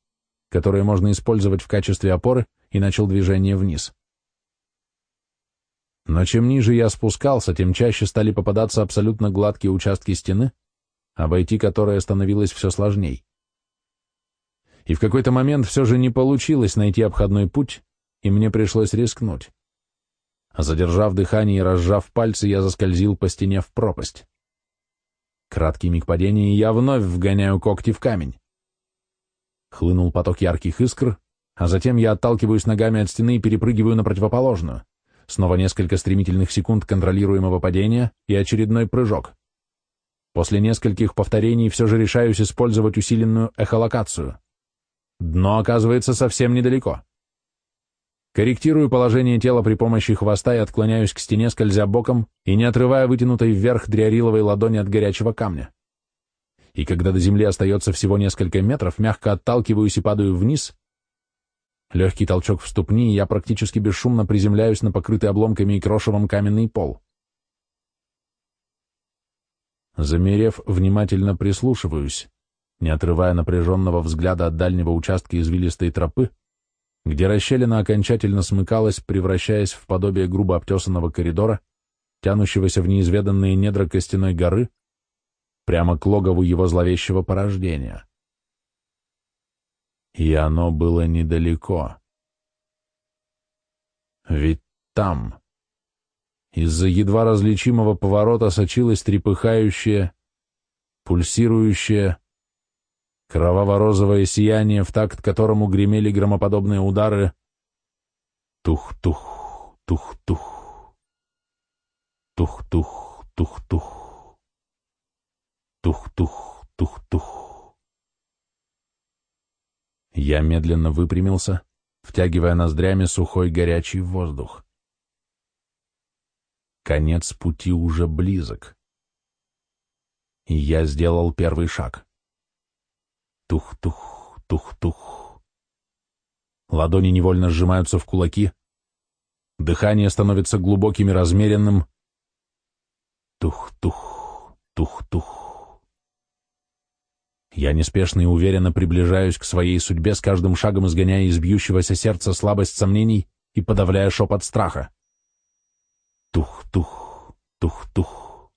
которые можно использовать в качестве опоры, и начал движение вниз. Но чем ниже я спускался, тем чаще стали попадаться абсолютно гладкие участки стены, обойти которые становилось все сложней и в какой-то момент все же не получилось найти обходной путь, и мне пришлось рискнуть. Задержав дыхание и разжав пальцы, я заскользил по стене в пропасть. Краткий миг падения, и я вновь вгоняю когти в камень. Хлынул поток ярких искр, а затем я отталкиваюсь ногами от стены и перепрыгиваю на противоположную. Снова несколько стремительных секунд контролируемого падения и очередной прыжок. После нескольких повторений все же решаюсь использовать усиленную эхолокацию. Дно оказывается совсем недалеко. Корректирую положение тела при помощи хвоста и отклоняюсь к стене, скользя боком и не отрывая вытянутой вверх дриариловой ладони от горячего камня. И когда до земли остается всего несколько метров, мягко отталкиваюсь и падаю вниз. Легкий толчок в ступни, и я практически бесшумно приземляюсь на покрытый обломками и крошевом каменный пол. Замерев, внимательно прислушиваюсь не отрывая напряженного взгляда от дальнего участка извилистой тропы, где расщелина окончательно смыкалась, превращаясь в подобие грубо обтесанного коридора, тянущегося в неизведанные недра костяной горы, прямо к логову его зловещего порождения. И оно было недалеко. Ведь там, из-за едва различимого поворота сочилась трепыхающая, пульсирующая, кроваво-розовое сияние, в такт которому гремели громоподобные удары. Тух-тух, тух-тух, тух-тух, тух-тух, тух-тух, тух-тух. Я медленно выпрямился, втягивая ноздрями сухой горячий воздух. Конец пути уже близок. Я сделал первый шаг. Тух-тух, тух-тух. Ладони невольно сжимаются в кулаки. Дыхание становится глубоким и размеренным. Тух-тух, тух-тух. Я неспешно и уверенно приближаюсь к своей судьбе, с каждым шагом изгоняя из бьющегося сердца слабость сомнений и подавляя шепот страха. Тух-тух, тух-тух.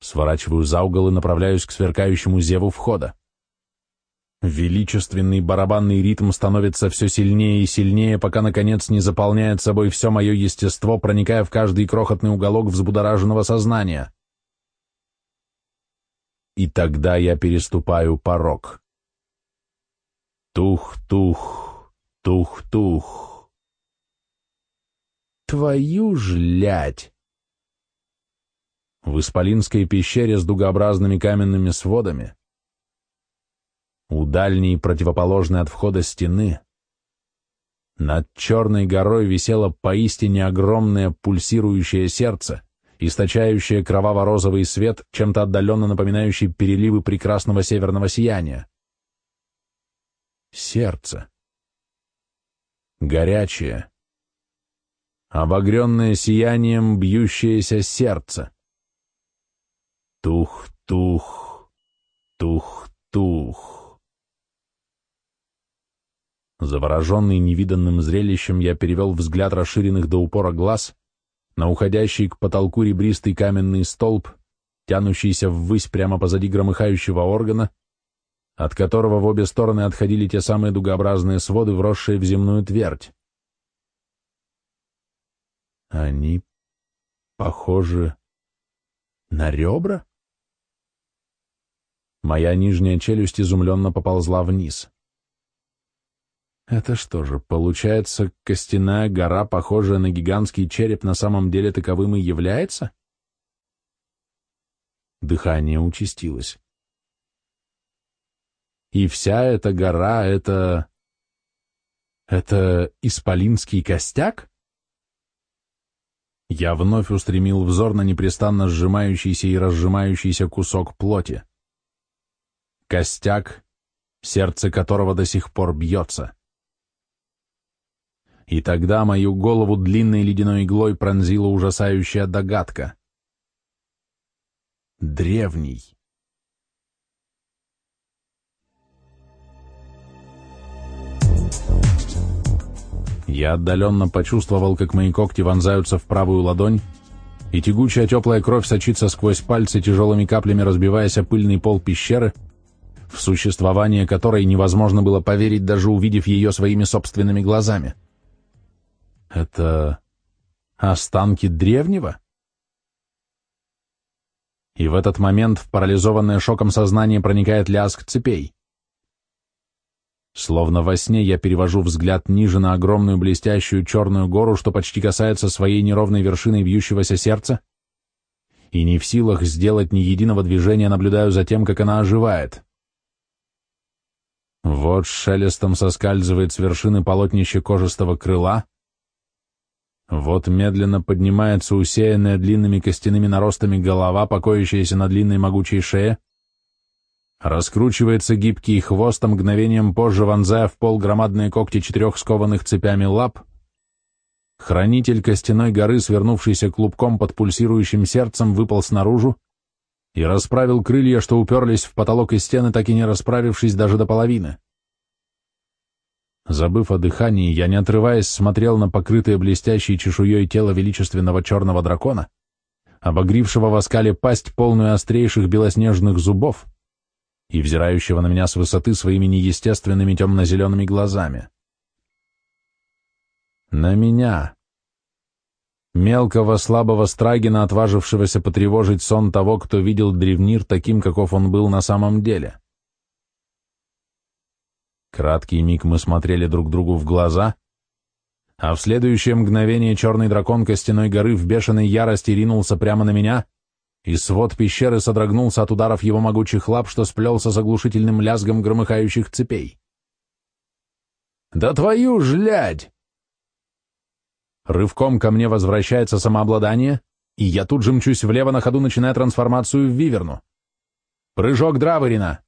Сворачиваю за угол и направляюсь к сверкающему зеву входа. Величественный барабанный ритм становится все сильнее и сильнее, пока, наконец, не заполняет собой все мое естество, проникая в каждый крохотный уголок взбудораженного сознания. И тогда я переступаю порог. Тух-тух, тух-тух. Твою ж лядь! В Исполинской пещере с дугообразными каменными сводами у дальней, противоположной от входа стены, над черной горой висело поистине огромное пульсирующее сердце, источающее кроваво-розовый свет, чем-то отдаленно напоминающий переливы прекрасного северного сияния. Сердце. Горячее. Обогренное сиянием бьющееся сердце. Тух-тух, тух-тух. Завороженный невиданным зрелищем, я перевел взгляд расширенных до упора глаз на уходящий к потолку ребристый каменный столб, тянущийся ввысь прямо позади громыхающего органа, от которого в обе стороны отходили те самые дугообразные своды, вросшие в земную твердь. Они похожи на ребра? Моя нижняя челюсть изумленно поползла вниз. Это что же, получается, костяная гора, похожая на гигантский череп, на самом деле таковым и является? Дыхание участилось. И вся эта гора — это... Это исполинский костяк? Я вновь устремил взор на непрестанно сжимающийся и разжимающийся кусок плоти. Костяк, сердце которого до сих пор бьется. И тогда мою голову длинной ледяной иглой пронзила ужасающая догадка. Древний. Я отдаленно почувствовал, как мои когти вонзаются в правую ладонь, и тягучая теплая кровь сочится сквозь пальцы тяжелыми каплями, разбиваясь о пыльный пол пещеры, в существование которой невозможно было поверить, даже увидев ее своими собственными глазами. Это останки древнего? И в этот момент в парализованное шоком сознание проникает лязг цепей. Словно во сне я перевожу взгляд ниже на огромную блестящую черную гору, что почти касается своей неровной вершины бьющегося сердца, и не в силах сделать ни единого движения наблюдаю за тем, как она оживает. Вот шелестом соскальзывает с вершины полотнище кожистого крыла, вот медленно поднимается усеянная длинными костяными наростами голова, покоящаяся на длинной могучей шее, Раскручивается гибкий хвост, а мгновением позже вонзая в пол громадные когти четырех скованных цепями лап. Хранитель костяной горы, свернувшийся клубком под пульсирующим сердцем, выпал снаружи и расправил крылья, что уперлись в потолок и стены, так и не расправившись даже до половины. Забыв о дыхании, я, не отрываясь, смотрел на покрытое блестящей чешуей тело величественного черного дракона, обогрившего в оскале пасть, полную острейших белоснежных зубов, и взирающего на меня с высоты своими неестественными темно-зелеными глазами. На меня, мелкого слабого страгина, отважившегося потревожить сон того, кто видел древнир таким, каков он был на самом деле. Краткий миг мы смотрели друг другу в глаза, а в следующее мгновение черный дракон костяной горы в бешеной ярости ринулся прямо на меня — и свод пещеры содрогнулся от ударов его могучих лап, что сплелся с оглушительным лязгом громыхающих цепей. «Да твою ж лядь!» Рывком ко мне возвращается самообладание, и я тут же мчусь влево на ходу, начиная трансформацию в виверну. Прыжок Драверина.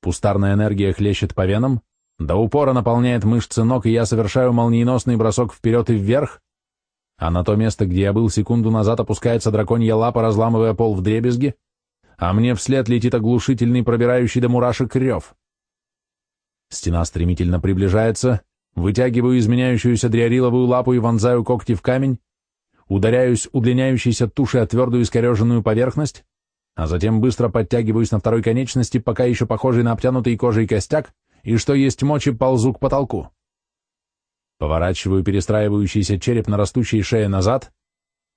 Пустарная энергия хлещет по венам, до упора наполняет мышцы ног, и я совершаю молниеносный бросок вперед и вверх, а на то место, где я был секунду назад, опускается драконья лапа, разламывая пол в дребезги, а мне вслед летит оглушительный, пробирающий до мурашек рев. Стена стремительно приближается, вытягиваю изменяющуюся дриариловую лапу и вонзаю когти в камень, ударяюсь удлиняющейся тушей о твердую искореженную поверхность, а затем быстро подтягиваюсь на второй конечности, пока еще похожий на обтянутый кожей костяк, и что есть мочи ползу к потолку. Поворачиваю перестраивающийся череп на растущей шее назад.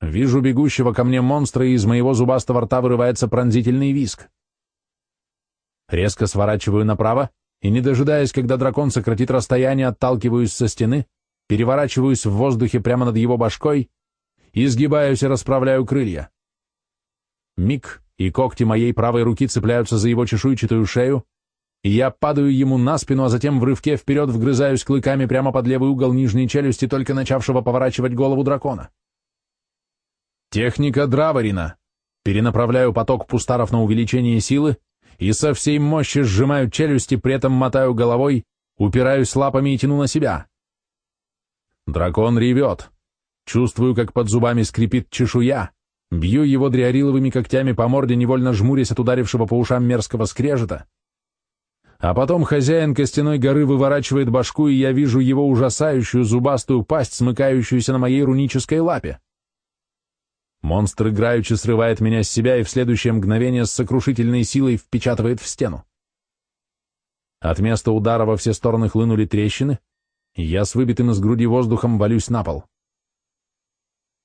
Вижу бегущего ко мне монстра, и из моего зубастого рта вырывается пронзительный виск. Резко сворачиваю направо, и, не дожидаясь, когда дракон сократит расстояние, отталкиваюсь со стены, переворачиваюсь в воздухе прямо над его башкой, изгибаюсь и расправляю крылья. Миг, и когти моей правой руки цепляются за его чешуйчатую шею, я падаю ему на спину, а затем в рывке вперед вгрызаюсь клыками прямо под левый угол нижней челюсти, только начавшего поворачивать голову дракона. Техника Драворина. Перенаправляю поток пустаров на увеличение силы и со всей мощи сжимаю челюсти, при этом мотаю головой, упираюсь лапами и тяну на себя. Дракон ревет. Чувствую, как под зубами скрипит чешуя. Бью его дриариловыми когтями по морде, невольно жмурясь от ударившего по ушам мерзкого скрежета. А потом хозяин костяной горы выворачивает башку, и я вижу его ужасающую зубастую пасть, смыкающуюся на моей рунической лапе. Монстр играючи срывает меня с себя и в следующее мгновение с сокрушительной силой впечатывает в стену. От места удара во все стороны хлынули трещины, и я с выбитым из груди воздухом валюсь на пол.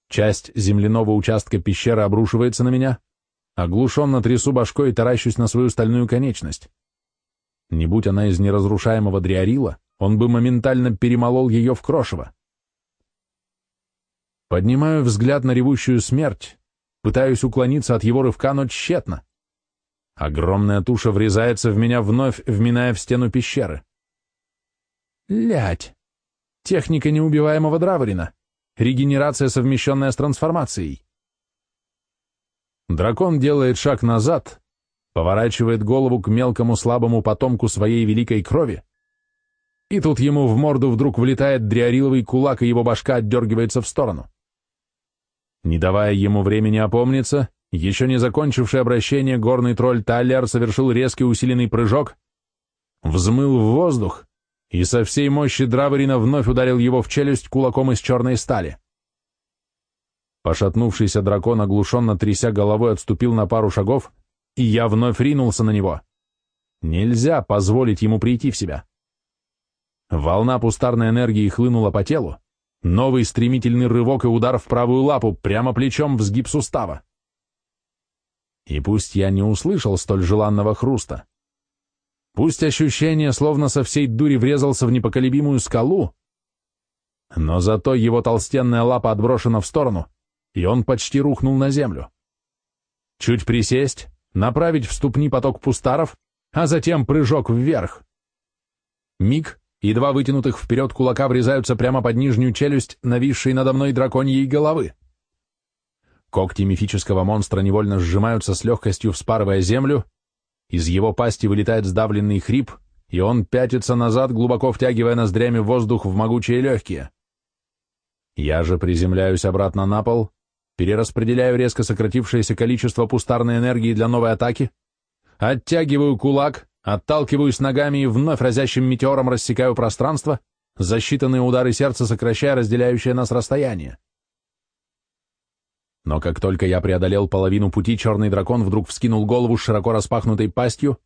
Часть земляного участка пещеры обрушивается на меня, оглушенно трясу башкой и таращусь на свою стальную конечность. Не будь она из неразрушаемого дриарила, он бы моментально перемолол ее в крошево. Поднимаю взгляд на ревущую смерть, пытаюсь уклониться от его рывка, но тщетно. Огромная туша врезается в меня вновь, вминая в стену пещеры. Лять! Техника неубиваемого Драворина. Регенерация, совмещенная с трансформацией. Дракон делает шаг назад, поворачивает голову к мелкому слабому потомку своей великой крови, и тут ему в морду вдруг влетает дриариловый кулак, и его башка отдергивается в сторону. Не давая ему времени опомниться, еще не закончивший обращение, горный тролль Таллер совершил резкий усиленный прыжок, взмыл в воздух и со всей мощи Драверина вновь ударил его в челюсть кулаком из черной стали. Пошатнувшийся дракон, оглушенно тряся головой, отступил на пару шагов, и я вновь ринулся на него. Нельзя позволить ему прийти в себя. Волна пустарной энергии хлынула по телу, новый стремительный рывок и удар в правую лапу, прямо плечом в сгиб сустава. И пусть я не услышал столь желанного хруста, пусть ощущение словно со всей дури врезался в непоколебимую скалу, но зато его толстенная лапа отброшена в сторону, и он почти рухнул на землю. Чуть присесть, направить в ступни поток пустаров, а затем прыжок вверх. Миг, и два вытянутых вперед кулака врезаются прямо под нижнюю челюсть, нависшей надо мной драконьей головы. Когти мифического монстра невольно сжимаются с легкостью, вспарывая землю, из его пасти вылетает сдавленный хрип, и он пятится назад, глубоко втягивая ноздрями воздух в могучие легкие. Я же приземляюсь обратно на пол, перераспределяю резко сократившееся количество пустарной энергии для новой атаки, оттягиваю кулак, отталкиваюсь ногами и вновь разящим метеором рассекаю пространство, за считанные удары сердца сокращая разделяющее нас расстояние. Но как только я преодолел половину пути, черный дракон вдруг вскинул голову с широко распахнутой пастью,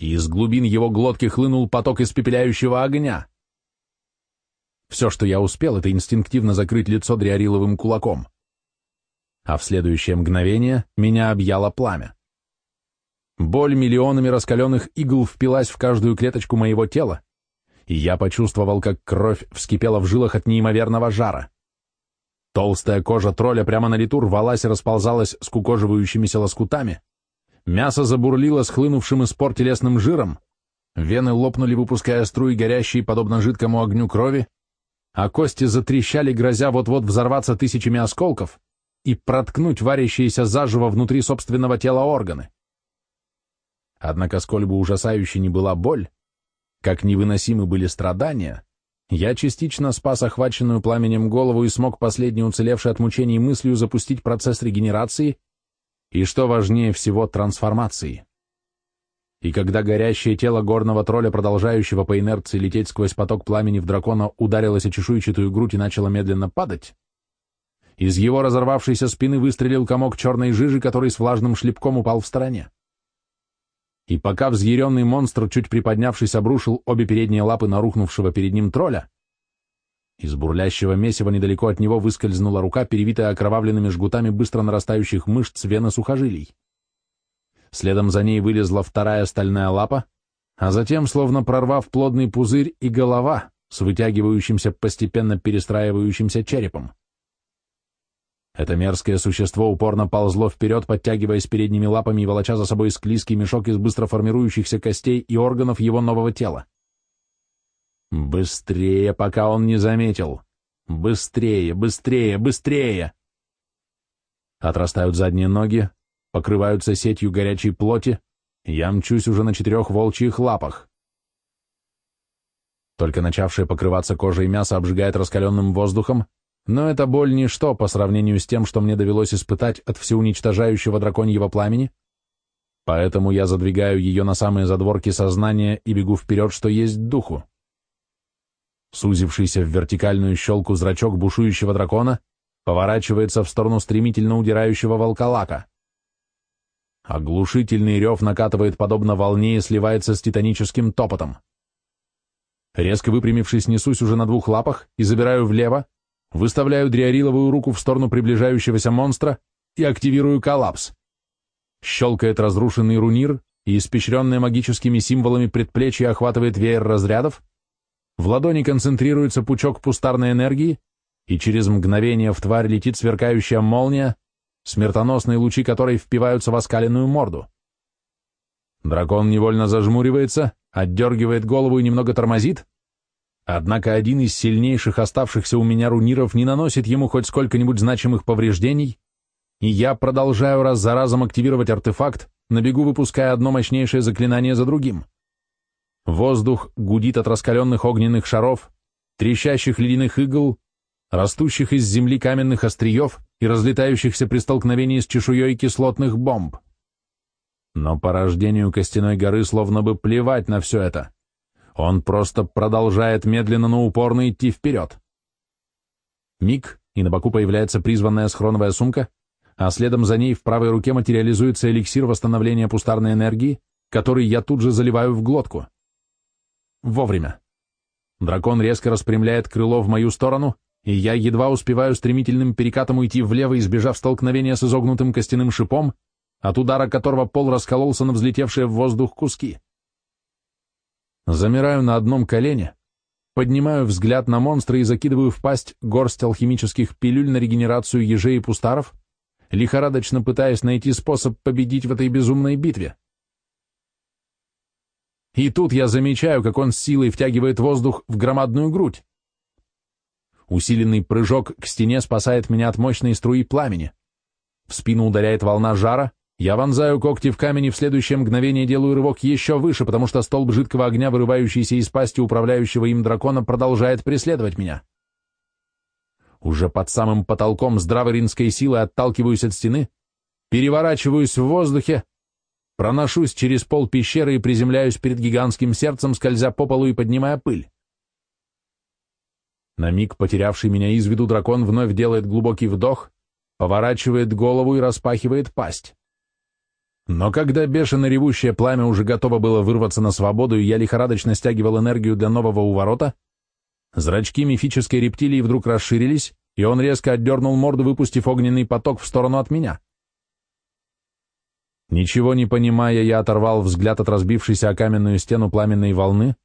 и из глубин его глотки хлынул поток испепеляющего огня. Все, что я успел, это инстинктивно закрыть лицо дриариловым кулаком а в следующее мгновение меня объяло пламя. Боль миллионами раскаленных игл впилась в каждую клеточку моего тела, и я почувствовал, как кровь вскипела в жилах от неимоверного жара. Толстая кожа тролля прямо на лету рвалась и расползалась с кукоживающимися лоскутами, мясо забурлило схлынувшим из пор телесным жиром, вены лопнули, выпуская струи горящие, подобно жидкому огню крови, а кости затрещали, грозя вот-вот взорваться тысячами осколков, и проткнуть варящиеся заживо внутри собственного тела органы. Однако, сколь бы ужасающей ни была боль, как невыносимы были страдания, я частично спас охваченную пламенем голову и смог последний уцелевший от мучений мыслью запустить процесс регенерации и, что важнее всего, трансформации. И когда горящее тело горного тролля, продолжающего по инерции лететь сквозь поток пламени в дракона, ударилось о чешуйчатую грудь и начало медленно падать, из его разорвавшейся спины выстрелил комок черной жижи, который с влажным шлепком упал в стороне. И пока взъяренный монстр, чуть приподнявшись, обрушил обе передние лапы на рухнувшего перед ним тролля, из бурлящего месива недалеко от него выскользнула рука, перевитая окровавленными жгутами быстро нарастающих мышц вены сухожилий. Следом за ней вылезла вторая стальная лапа, а затем, словно прорвав плодный пузырь, и голова с вытягивающимся, постепенно перестраивающимся черепом. Это мерзкое существо упорно ползло вперед, подтягиваясь передними лапами и волоча за собой склизкий мешок из быстро формирующихся костей и органов его нового тела. Быстрее, пока он не заметил. Быстрее, быстрее, быстрее! Отрастают задние ноги, покрываются сетью горячей плоти, я мчусь уже на четырех волчьих лапах. Только начавшее покрываться кожа и мясо обжигает раскаленным воздухом, но эта боль ничто по сравнению с тем, что мне довелось испытать от всеуничтожающего драконьего пламени, поэтому я задвигаю ее на самые задворки сознания и бегу вперед, что есть духу. Сузившийся в вертикальную щелку зрачок бушующего дракона поворачивается в сторону стремительно удирающего волколака. Оглушительный рев накатывает подобно волне и сливается с титаническим топотом. Резко выпрямившись, несусь уже на двух лапах и забираю влево, Выставляю дриариловую руку в сторону приближающегося монстра и активирую коллапс. Щелкает разрушенный рунир, и испещренное магическими символами предплечье охватывает веер разрядов, в ладони концентрируется пучок пустарной энергии, и через мгновение в тварь летит сверкающая молния, смертоносные лучи которой впиваются в оскаленную морду. Дракон невольно зажмуривается, отдергивает голову и немного тормозит, однако один из сильнейших оставшихся у меня руниров не наносит ему хоть сколько-нибудь значимых повреждений, и я продолжаю раз за разом активировать артефакт, на бегу выпуская одно мощнейшее заклинание за другим. Воздух гудит от раскаленных огненных шаров, трещащих ледяных игл, растущих из земли каменных остриев и разлетающихся при столкновении с чешуей кислотных бомб. Но по рождению Костяной горы словно бы плевать на все это. Он просто продолжает медленно, но упорно идти вперед. Миг, и на боку появляется призванная схроновая сумка, а следом за ней в правой руке материализуется эликсир восстановления пустарной энергии, который я тут же заливаю в глотку. Вовремя. Дракон резко распрямляет крыло в мою сторону, и я едва успеваю стремительным перекатом уйти влево, избежав столкновения с изогнутым костяным шипом, от удара которого пол раскололся на взлетевшие в воздух куски. Замираю на одном колене, поднимаю взгляд на монстра и закидываю в пасть горсть алхимических пилюль на регенерацию ежей и пустаров, лихорадочно пытаясь найти способ победить в этой безумной битве. И тут я замечаю, как он с силой втягивает воздух в громадную грудь. Усиленный прыжок к стене спасает меня от мощной струи пламени. В спину ударяет волна жара, я вонзаю когти в камень и в следующее мгновение делаю рывок еще выше, потому что столб жидкого огня, вырывающийся из пасти управляющего им дракона, продолжает преследовать меня. Уже под самым потолком здраворинской силы отталкиваюсь от стены, переворачиваюсь в воздухе, проношусь через пол пещеры и приземляюсь перед гигантским сердцем, скользя по полу и поднимая пыль. На миг потерявший меня из виду дракон вновь делает глубокий вдох, поворачивает голову и распахивает пасть. Но когда бешено ревущее пламя уже готово было вырваться на свободу, и я лихорадочно стягивал энергию для нового уворота, Зрачки мифической рептилии вдруг расширились, и он резко отдернул морду, выпустив огненный поток в сторону от меня. Ничего не понимая, я оторвал взгляд от разбившейся о каменную стену пламенной волны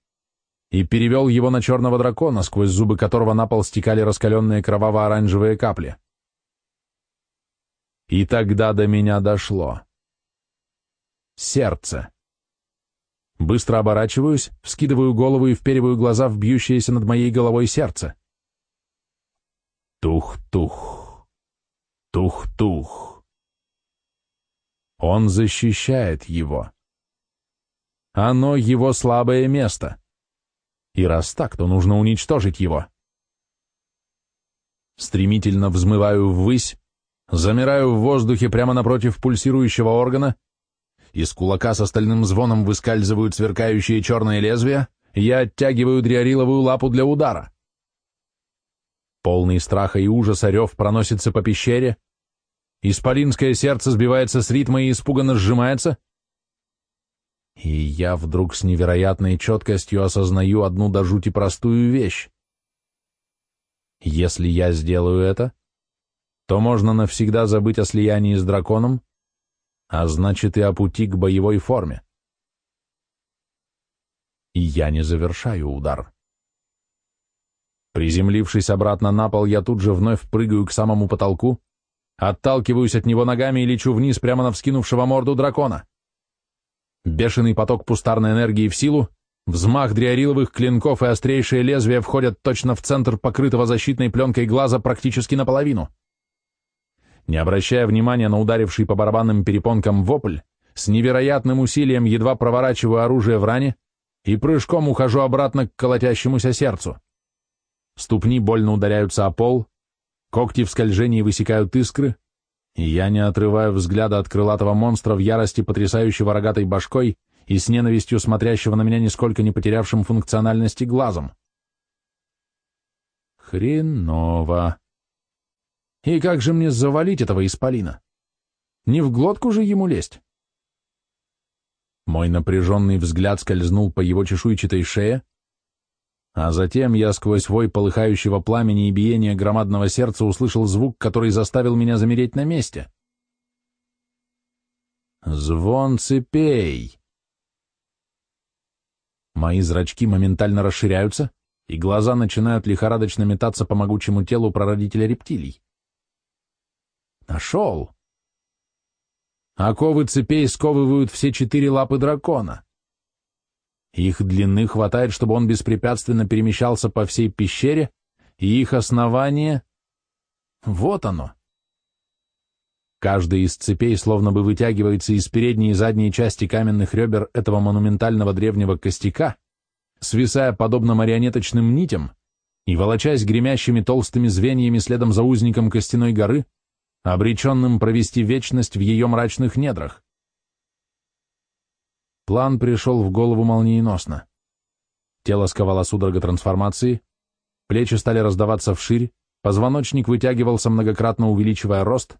и перевел его на черного дракона, сквозь зубы которого на пол стекали раскаленные кроваво-оранжевые капли. И тогда до меня дошло. Сердце. Быстро оборачиваюсь, вскидываю голову и впериваю глаза в бьющееся над моей головой сердце. Тух-тух. Тух-тух. Он защищает его. Оно его слабое место. И раз так, то нужно уничтожить его. Стремительно взмываю ввысь, замираю в воздухе прямо напротив пульсирующего органа из кулака с остальным звоном выскальзывают сверкающие черные лезвия, я оттягиваю дриариловую лапу для удара. Полный страха и ужаса рев проносится по пещере, исполинское сердце сбивается с ритма и испуганно сжимается, и я вдруг с невероятной четкостью осознаю одну до жути простую вещь. Если я сделаю это, то можно навсегда забыть о слиянии с драконом, а значит и о пути к боевой форме. И я не завершаю удар. Приземлившись обратно на пол, я тут же вновь прыгаю к самому потолку, отталкиваюсь от него ногами и лечу вниз прямо на вскинувшего морду дракона. Бешеный поток пустарной энергии в силу, взмах дриариловых клинков и острейшие лезвия входят точно в центр покрытого защитной пленкой глаза практически наполовину. Не обращая внимания на ударивший по барабанным перепонкам вопль, с невероятным усилием едва проворачиваю оружие в ране и прыжком ухожу обратно к колотящемуся сердцу. Ступни больно ударяются о пол, когти в скольжении высекают искры, и я не отрываю взгляда от крылатого монстра в ярости, потрясающего рогатой башкой и с ненавистью смотрящего на меня нисколько не потерявшим функциональности глазом. Хреново. И как же мне завалить этого исполина? Не в глотку же ему лезть? Мой напряженный взгляд скользнул по его чешуйчатой шее, а затем я сквозь вой полыхающего пламени и биения громадного сердца услышал звук, который заставил меня замереть на месте. Звон цепей. Мои зрачки моментально расширяются, и глаза начинают лихорадочно метаться по могучему телу прародителя рептилий. Нашел! Оковы цепей сковывают все четыре лапы дракона. Их длины хватает, чтобы он беспрепятственно перемещался по всей пещере, и их основание... Вот оно. Каждая из цепей словно бы вытягивается из передней и задней части каменных ребер этого монументального древнего костяка, свисая подобно марионеточным нитям и волочась гремящими толстыми звеньями следом за узником костяной горы, обреченным провести вечность в ее мрачных недрах. План пришел в голову молниеносно. Тело сковало судорога трансформации, плечи стали раздаваться вширь, позвоночник вытягивался, многократно увеличивая рост,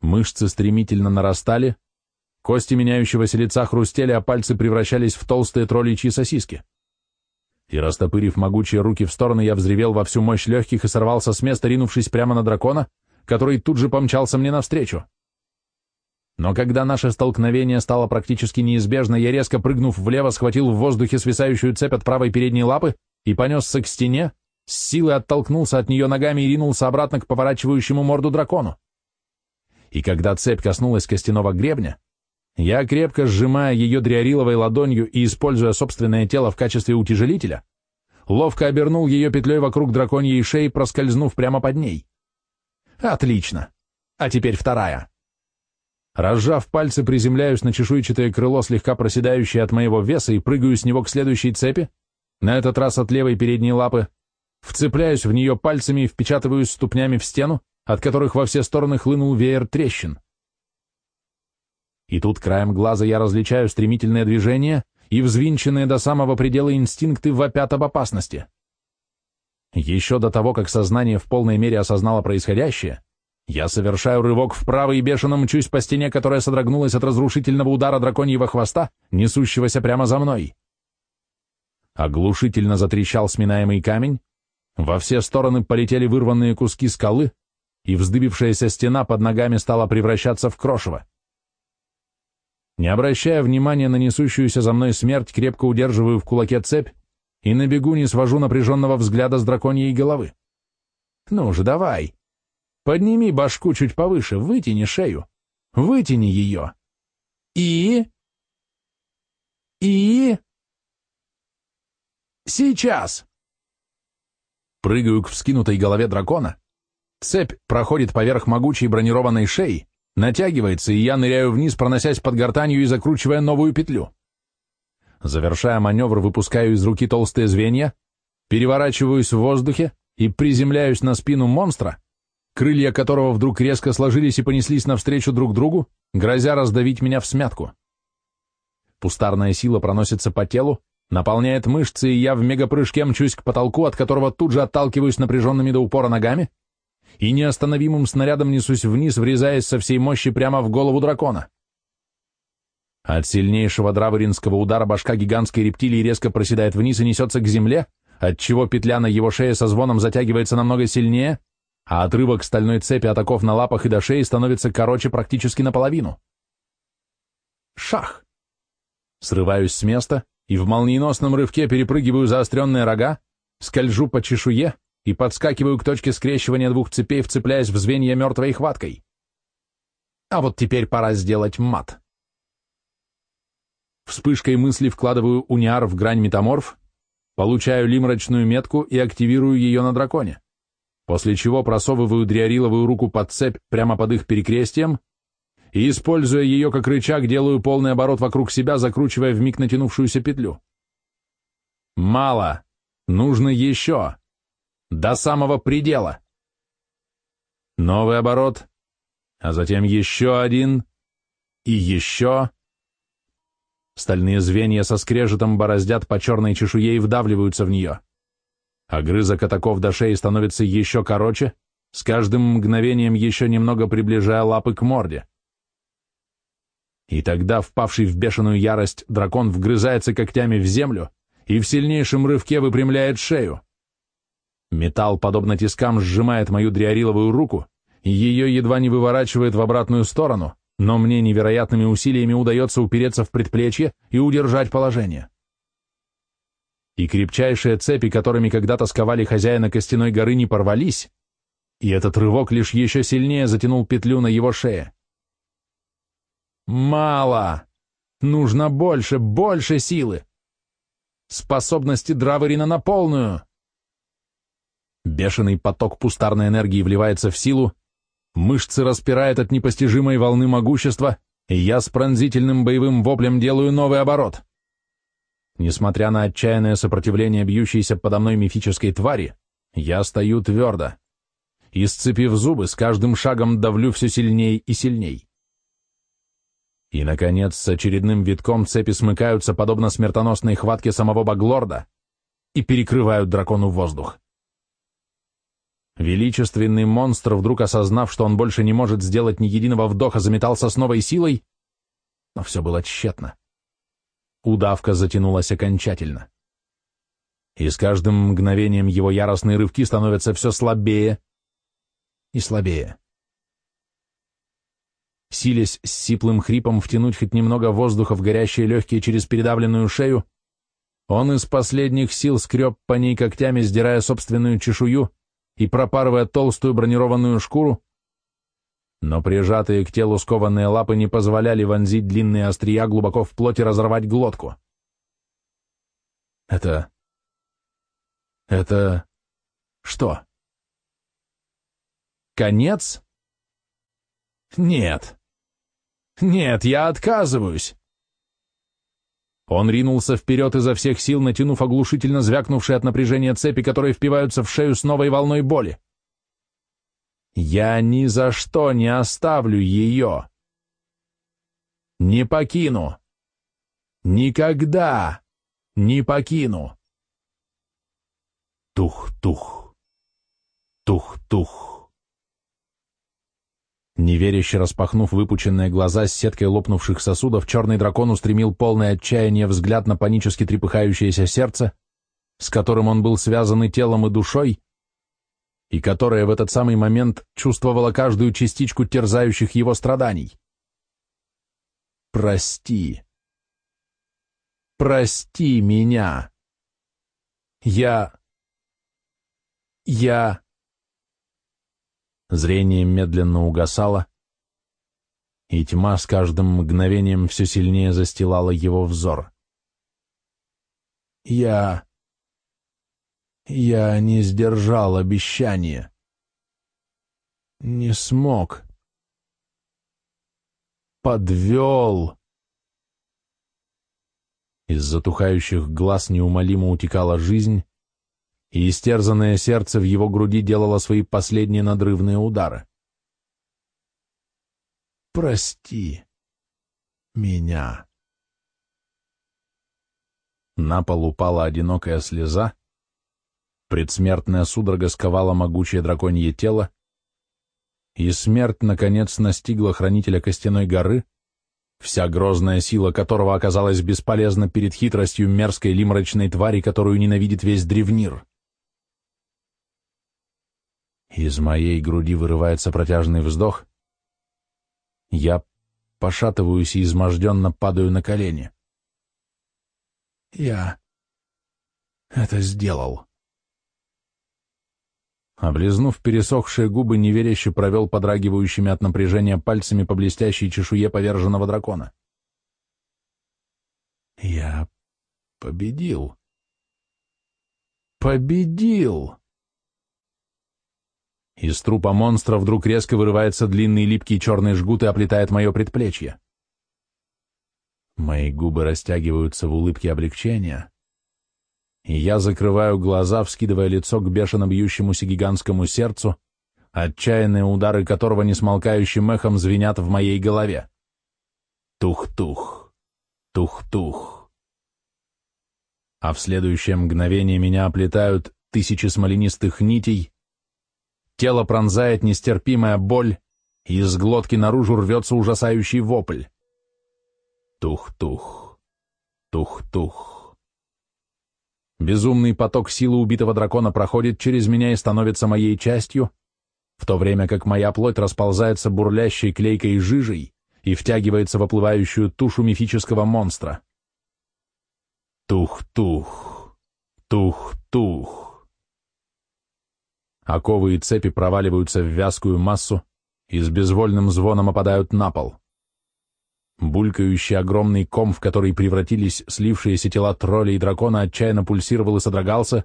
мышцы стремительно нарастали, кости меняющегося лица хрустели, а пальцы превращались в толстые тролличьи сосиски. И растопырив могучие руки в стороны, я взревел во всю мощь легких и сорвался с места, ринувшись прямо на дракона, который тут же помчался мне навстречу. Но когда наше столкновение стало практически неизбежно, я резко прыгнув влево, схватил в воздухе свисающую цепь от правой передней лапы и понесся к стене, с силой оттолкнулся от нее ногами и ринулся обратно к поворачивающему морду дракону. И когда цепь коснулась костяного гребня, я, крепко сжимая ее дриариловой ладонью и используя собственное тело в качестве утяжелителя, ловко обернул ее петлей вокруг драконьей шеи, проскользнув прямо под ней. Отлично. А теперь вторая. Разжав пальцы, приземляюсь на чешуйчатое крыло, слегка проседающее от моего веса, и прыгаю с него к следующей цепи, на этот раз от левой передней лапы, вцепляюсь в нее пальцами и впечатываюсь ступнями в стену, от которых во все стороны хлынул веер трещин. И тут краем глаза я различаю стремительное движение и взвинченные до самого предела инстинкты вопят об опасности. Еще до того, как сознание в полной мере осознало происходящее, я совершаю рывок вправо и бешено мчусь по стене, которая содрогнулась от разрушительного удара драконьего хвоста, несущегося прямо за мной. Оглушительно затрещал сминаемый камень, во все стороны полетели вырванные куски скалы, и вздыбившаяся стена под ногами стала превращаться в крошево. Не обращая внимания на несущуюся за мной смерть, крепко удерживаю в кулаке цепь и на бегу не свожу напряженного взгляда с драконьей головы. Ну же, давай. Подними башку чуть повыше, вытяни шею. Вытяни ее. И... И... Сейчас! Прыгаю к вскинутой голове дракона. Цепь проходит поверх могучей бронированной шеи, натягивается, и я ныряю вниз, проносясь под гортанью и закручивая новую петлю. Завершая маневр, выпускаю из руки толстые звенья, переворачиваюсь в воздухе и приземляюсь на спину монстра, крылья которого вдруг резко сложились и понеслись навстречу друг другу, грозя раздавить меня в смятку. Пустарная сила проносится по телу, наполняет мышцы, и я в мегапрыжке мчусь к потолку, от которого тут же отталкиваюсь напряженными до упора ногами, и неостановимым снарядом несусь вниз, врезаясь со всей мощи прямо в голову дракона. От сильнейшего драваринского удара башка гигантской рептилии резко проседает вниз и несется к земле, отчего петля на его шее со звоном затягивается намного сильнее, а отрывок стальной цепи атаков на лапах и до шеи становится короче практически наполовину. Шах! Срываюсь с места и в молниеносном рывке перепрыгиваю заостренные рога, скольжу по чешуе и подскакиваю к точке скрещивания двух цепей, вцепляясь в звенья мертвой хваткой. А вот теперь пора сделать мат. Вспышкой мысли вкладываю униар в грань метаморф, получаю лимрачную метку и активирую ее на драконе, после чего просовываю дриариловую руку под цепь прямо под их перекрестием и, используя ее как рычаг, делаю полный оборот вокруг себя, закручивая вмиг натянувшуюся петлю. Мало. Нужно еще. До самого предела. Новый оборот, а затем еще один и еще... Стальные звенья со скрежетом бороздят по черной чешуе и вдавливаются в нее. Огрызок атаков до шеи становится еще короче, с каждым мгновением еще немного приближая лапы к морде. И тогда, впавший в бешеную ярость, дракон вгрызается когтями в землю и в сильнейшем рывке выпрямляет шею. Металл, подобно тискам, сжимает мою дриариловую руку, и ее едва не выворачивает в обратную сторону, но мне невероятными усилиями удается упереться в предплечье и удержать положение. и крепчайшие цепи, которыми когда-то сковали хозяина костяной горы, не порвались, и этот рывок лишь еще сильнее затянул петлю на его шее. «Мало! Нужно больше, больше силы! Способности Драверина на полную!» Бешеный поток пустарной энергии вливается в силу, мышцы распирает от непостижимой волны могущества, и я с пронзительным боевым воплем делаю новый оборот. Несмотря на отчаянное сопротивление бьющейся подо мной мифической твари, я стою твердо. И, зубы, с каждым шагом давлю все сильней и сильней. И, наконец, с очередным витком цепи смыкаются, подобно смертоносной хватке самого Баглорда, и перекрывают дракону воздух. Величественный монстр, вдруг осознав, что он больше не может сделать ни единого вдоха, заметался с новой силой, но все было тщетно. Удавка затянулась окончательно. И с каждым мгновением его яростные рывки становятся все слабее и слабее. Силясь с сиплым хрипом втянуть хоть немного воздуха в горящие легкие через передавленную шею, он из последних сил скреб по ней когтями, сдирая собственную чешую, и пропарывая толстую бронированную шкуру, но прижатые к телу скованные лапы не позволяли вонзить длинные острия глубоко в плоть и разорвать глотку. Это... это... что? Конец? Нет. Нет, я отказываюсь. Он ринулся вперед изо всех сил, натянув оглушительно звякнувшие от напряжения цепи, которые впиваются в шею с новой волной боли. «Я ни за что не оставлю ее! Не покину! Никогда не покину!» Тух-тух! Тух-тух! Неверяще распахнув выпученные глаза с сеткой лопнувших сосудов, черный дракон устремил полное отчаяние взгляд на панически трепыхающееся сердце, с которым он был связан и телом, и душой, и которое в этот самый момент чувствовало каждую частичку терзающих его страданий. «Прости! Прости меня! Я... Я...» Зрение медленно угасало, и тьма с каждым мгновением все сильнее застилала его взор. «Я... я не сдержал обещания. Не смог. Подвел». Из затухающих глаз неумолимо утекала жизнь, и истерзанное сердце в его груди делало свои последние надрывные удары. «Прости меня». На пол упала одинокая слеза, предсмертная судорога сковала могучее драконье тело, и смерть, наконец, настигла хранителя костяной горы, вся грозная сила которого оказалась бесполезна перед хитростью мерзкой лимрачной твари, которую ненавидит весь древнир. Из моей груди вырывается протяжный вздох. Я пошатываюсь и изможденно падаю на колени. Я это сделал. Облизнув пересохшие губы, неверяще провел подрагивающими от напряжения пальцами по блестящей чешуе поверженного дракона. Я победил. Победил! Из трупа монстра вдруг резко вырывается длинный липкий черный жгут и оплетает мое предплечье. Мои губы растягиваются в улыбке облегчения, и я закрываю глаза, вскидывая лицо к бешено бьющемуся гигантскому сердцу, отчаянные удары которого несмолкающим эхом звенят в моей голове. Тух-тух, тух-тух. А в следующее мгновение меня оплетают тысячи смоленистых нитей, Тело пронзает нестерпимая боль, и из глотки наружу рвется ужасающий вопль. Тух-тух, тух-тух. Безумный поток силы убитого дракона проходит через меня и становится моей частью, в то время как моя плоть расползается бурлящей клейкой жижей и втягивается в оплывающую тушу мифического монстра. Тух-тух, Тух-тух-тух. Оковы и цепи проваливаются в вязкую массу и с безвольным звоном опадают на пол. Булькающий огромный ком, в который превратились слившиеся тела тролля и дракона, отчаянно пульсировал и содрогался,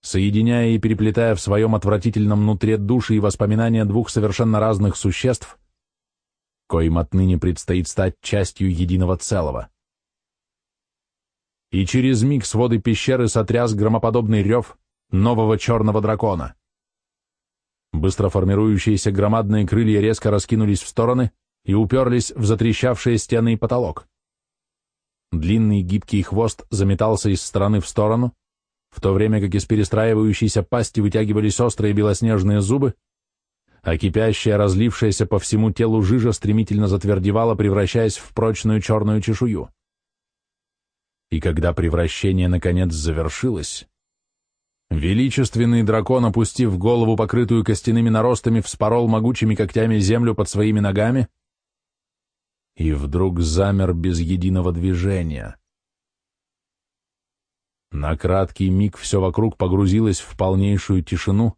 соединяя и переплетая в своем отвратительном нутре души и воспоминания двух совершенно разных существ, коим отныне предстоит стать частью единого целого. И через миг своды пещеры сотряс громоподобный рев нового черного дракона. Быстро формирующиеся громадные крылья резко раскинулись в стороны, и уперлись в затрещавшие стены и потолок. Длинный гибкий хвост заметался из стороны в сторону, в то время как из перестраивающейся пасти вытягивались острые белоснежные зубы, а кипящая, разлившаяся по всему телу жижа стремительно затвердевала, превращаясь в прочную черную чешую. И когда превращение наконец завершилось, величественный дракон, опустив голову, покрытую костяными наростами, вспорол могучими когтями землю под своими ногами, и вдруг замер без единого движения. На краткий миг все вокруг погрузилось в полнейшую тишину,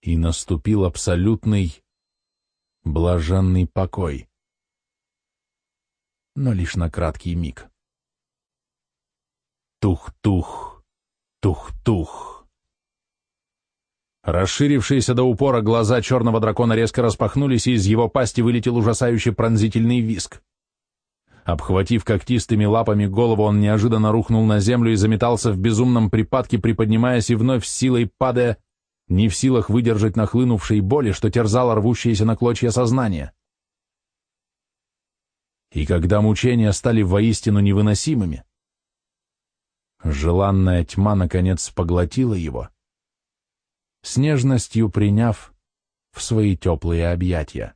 и наступил абсолютный, блаженный покой. Но лишь на краткий миг. Тух-тух, тух-тух. Расширившиеся до упора глаза черного дракона резко распахнулись, и из его пасти вылетел ужасающий пронзительный виск. Обхватив когтистыми лапами голову, он неожиданно рухнул на землю и заметался в безумном припадке, приподнимаясь и вновь с силой падая, не в силах выдержать нахлынувшей боли, что терзало рвущееся на клочья сознание. И когда мучения стали воистину невыносимыми, желанная тьма наконец поглотила его — с нежностью приняв в свои теплые объятия.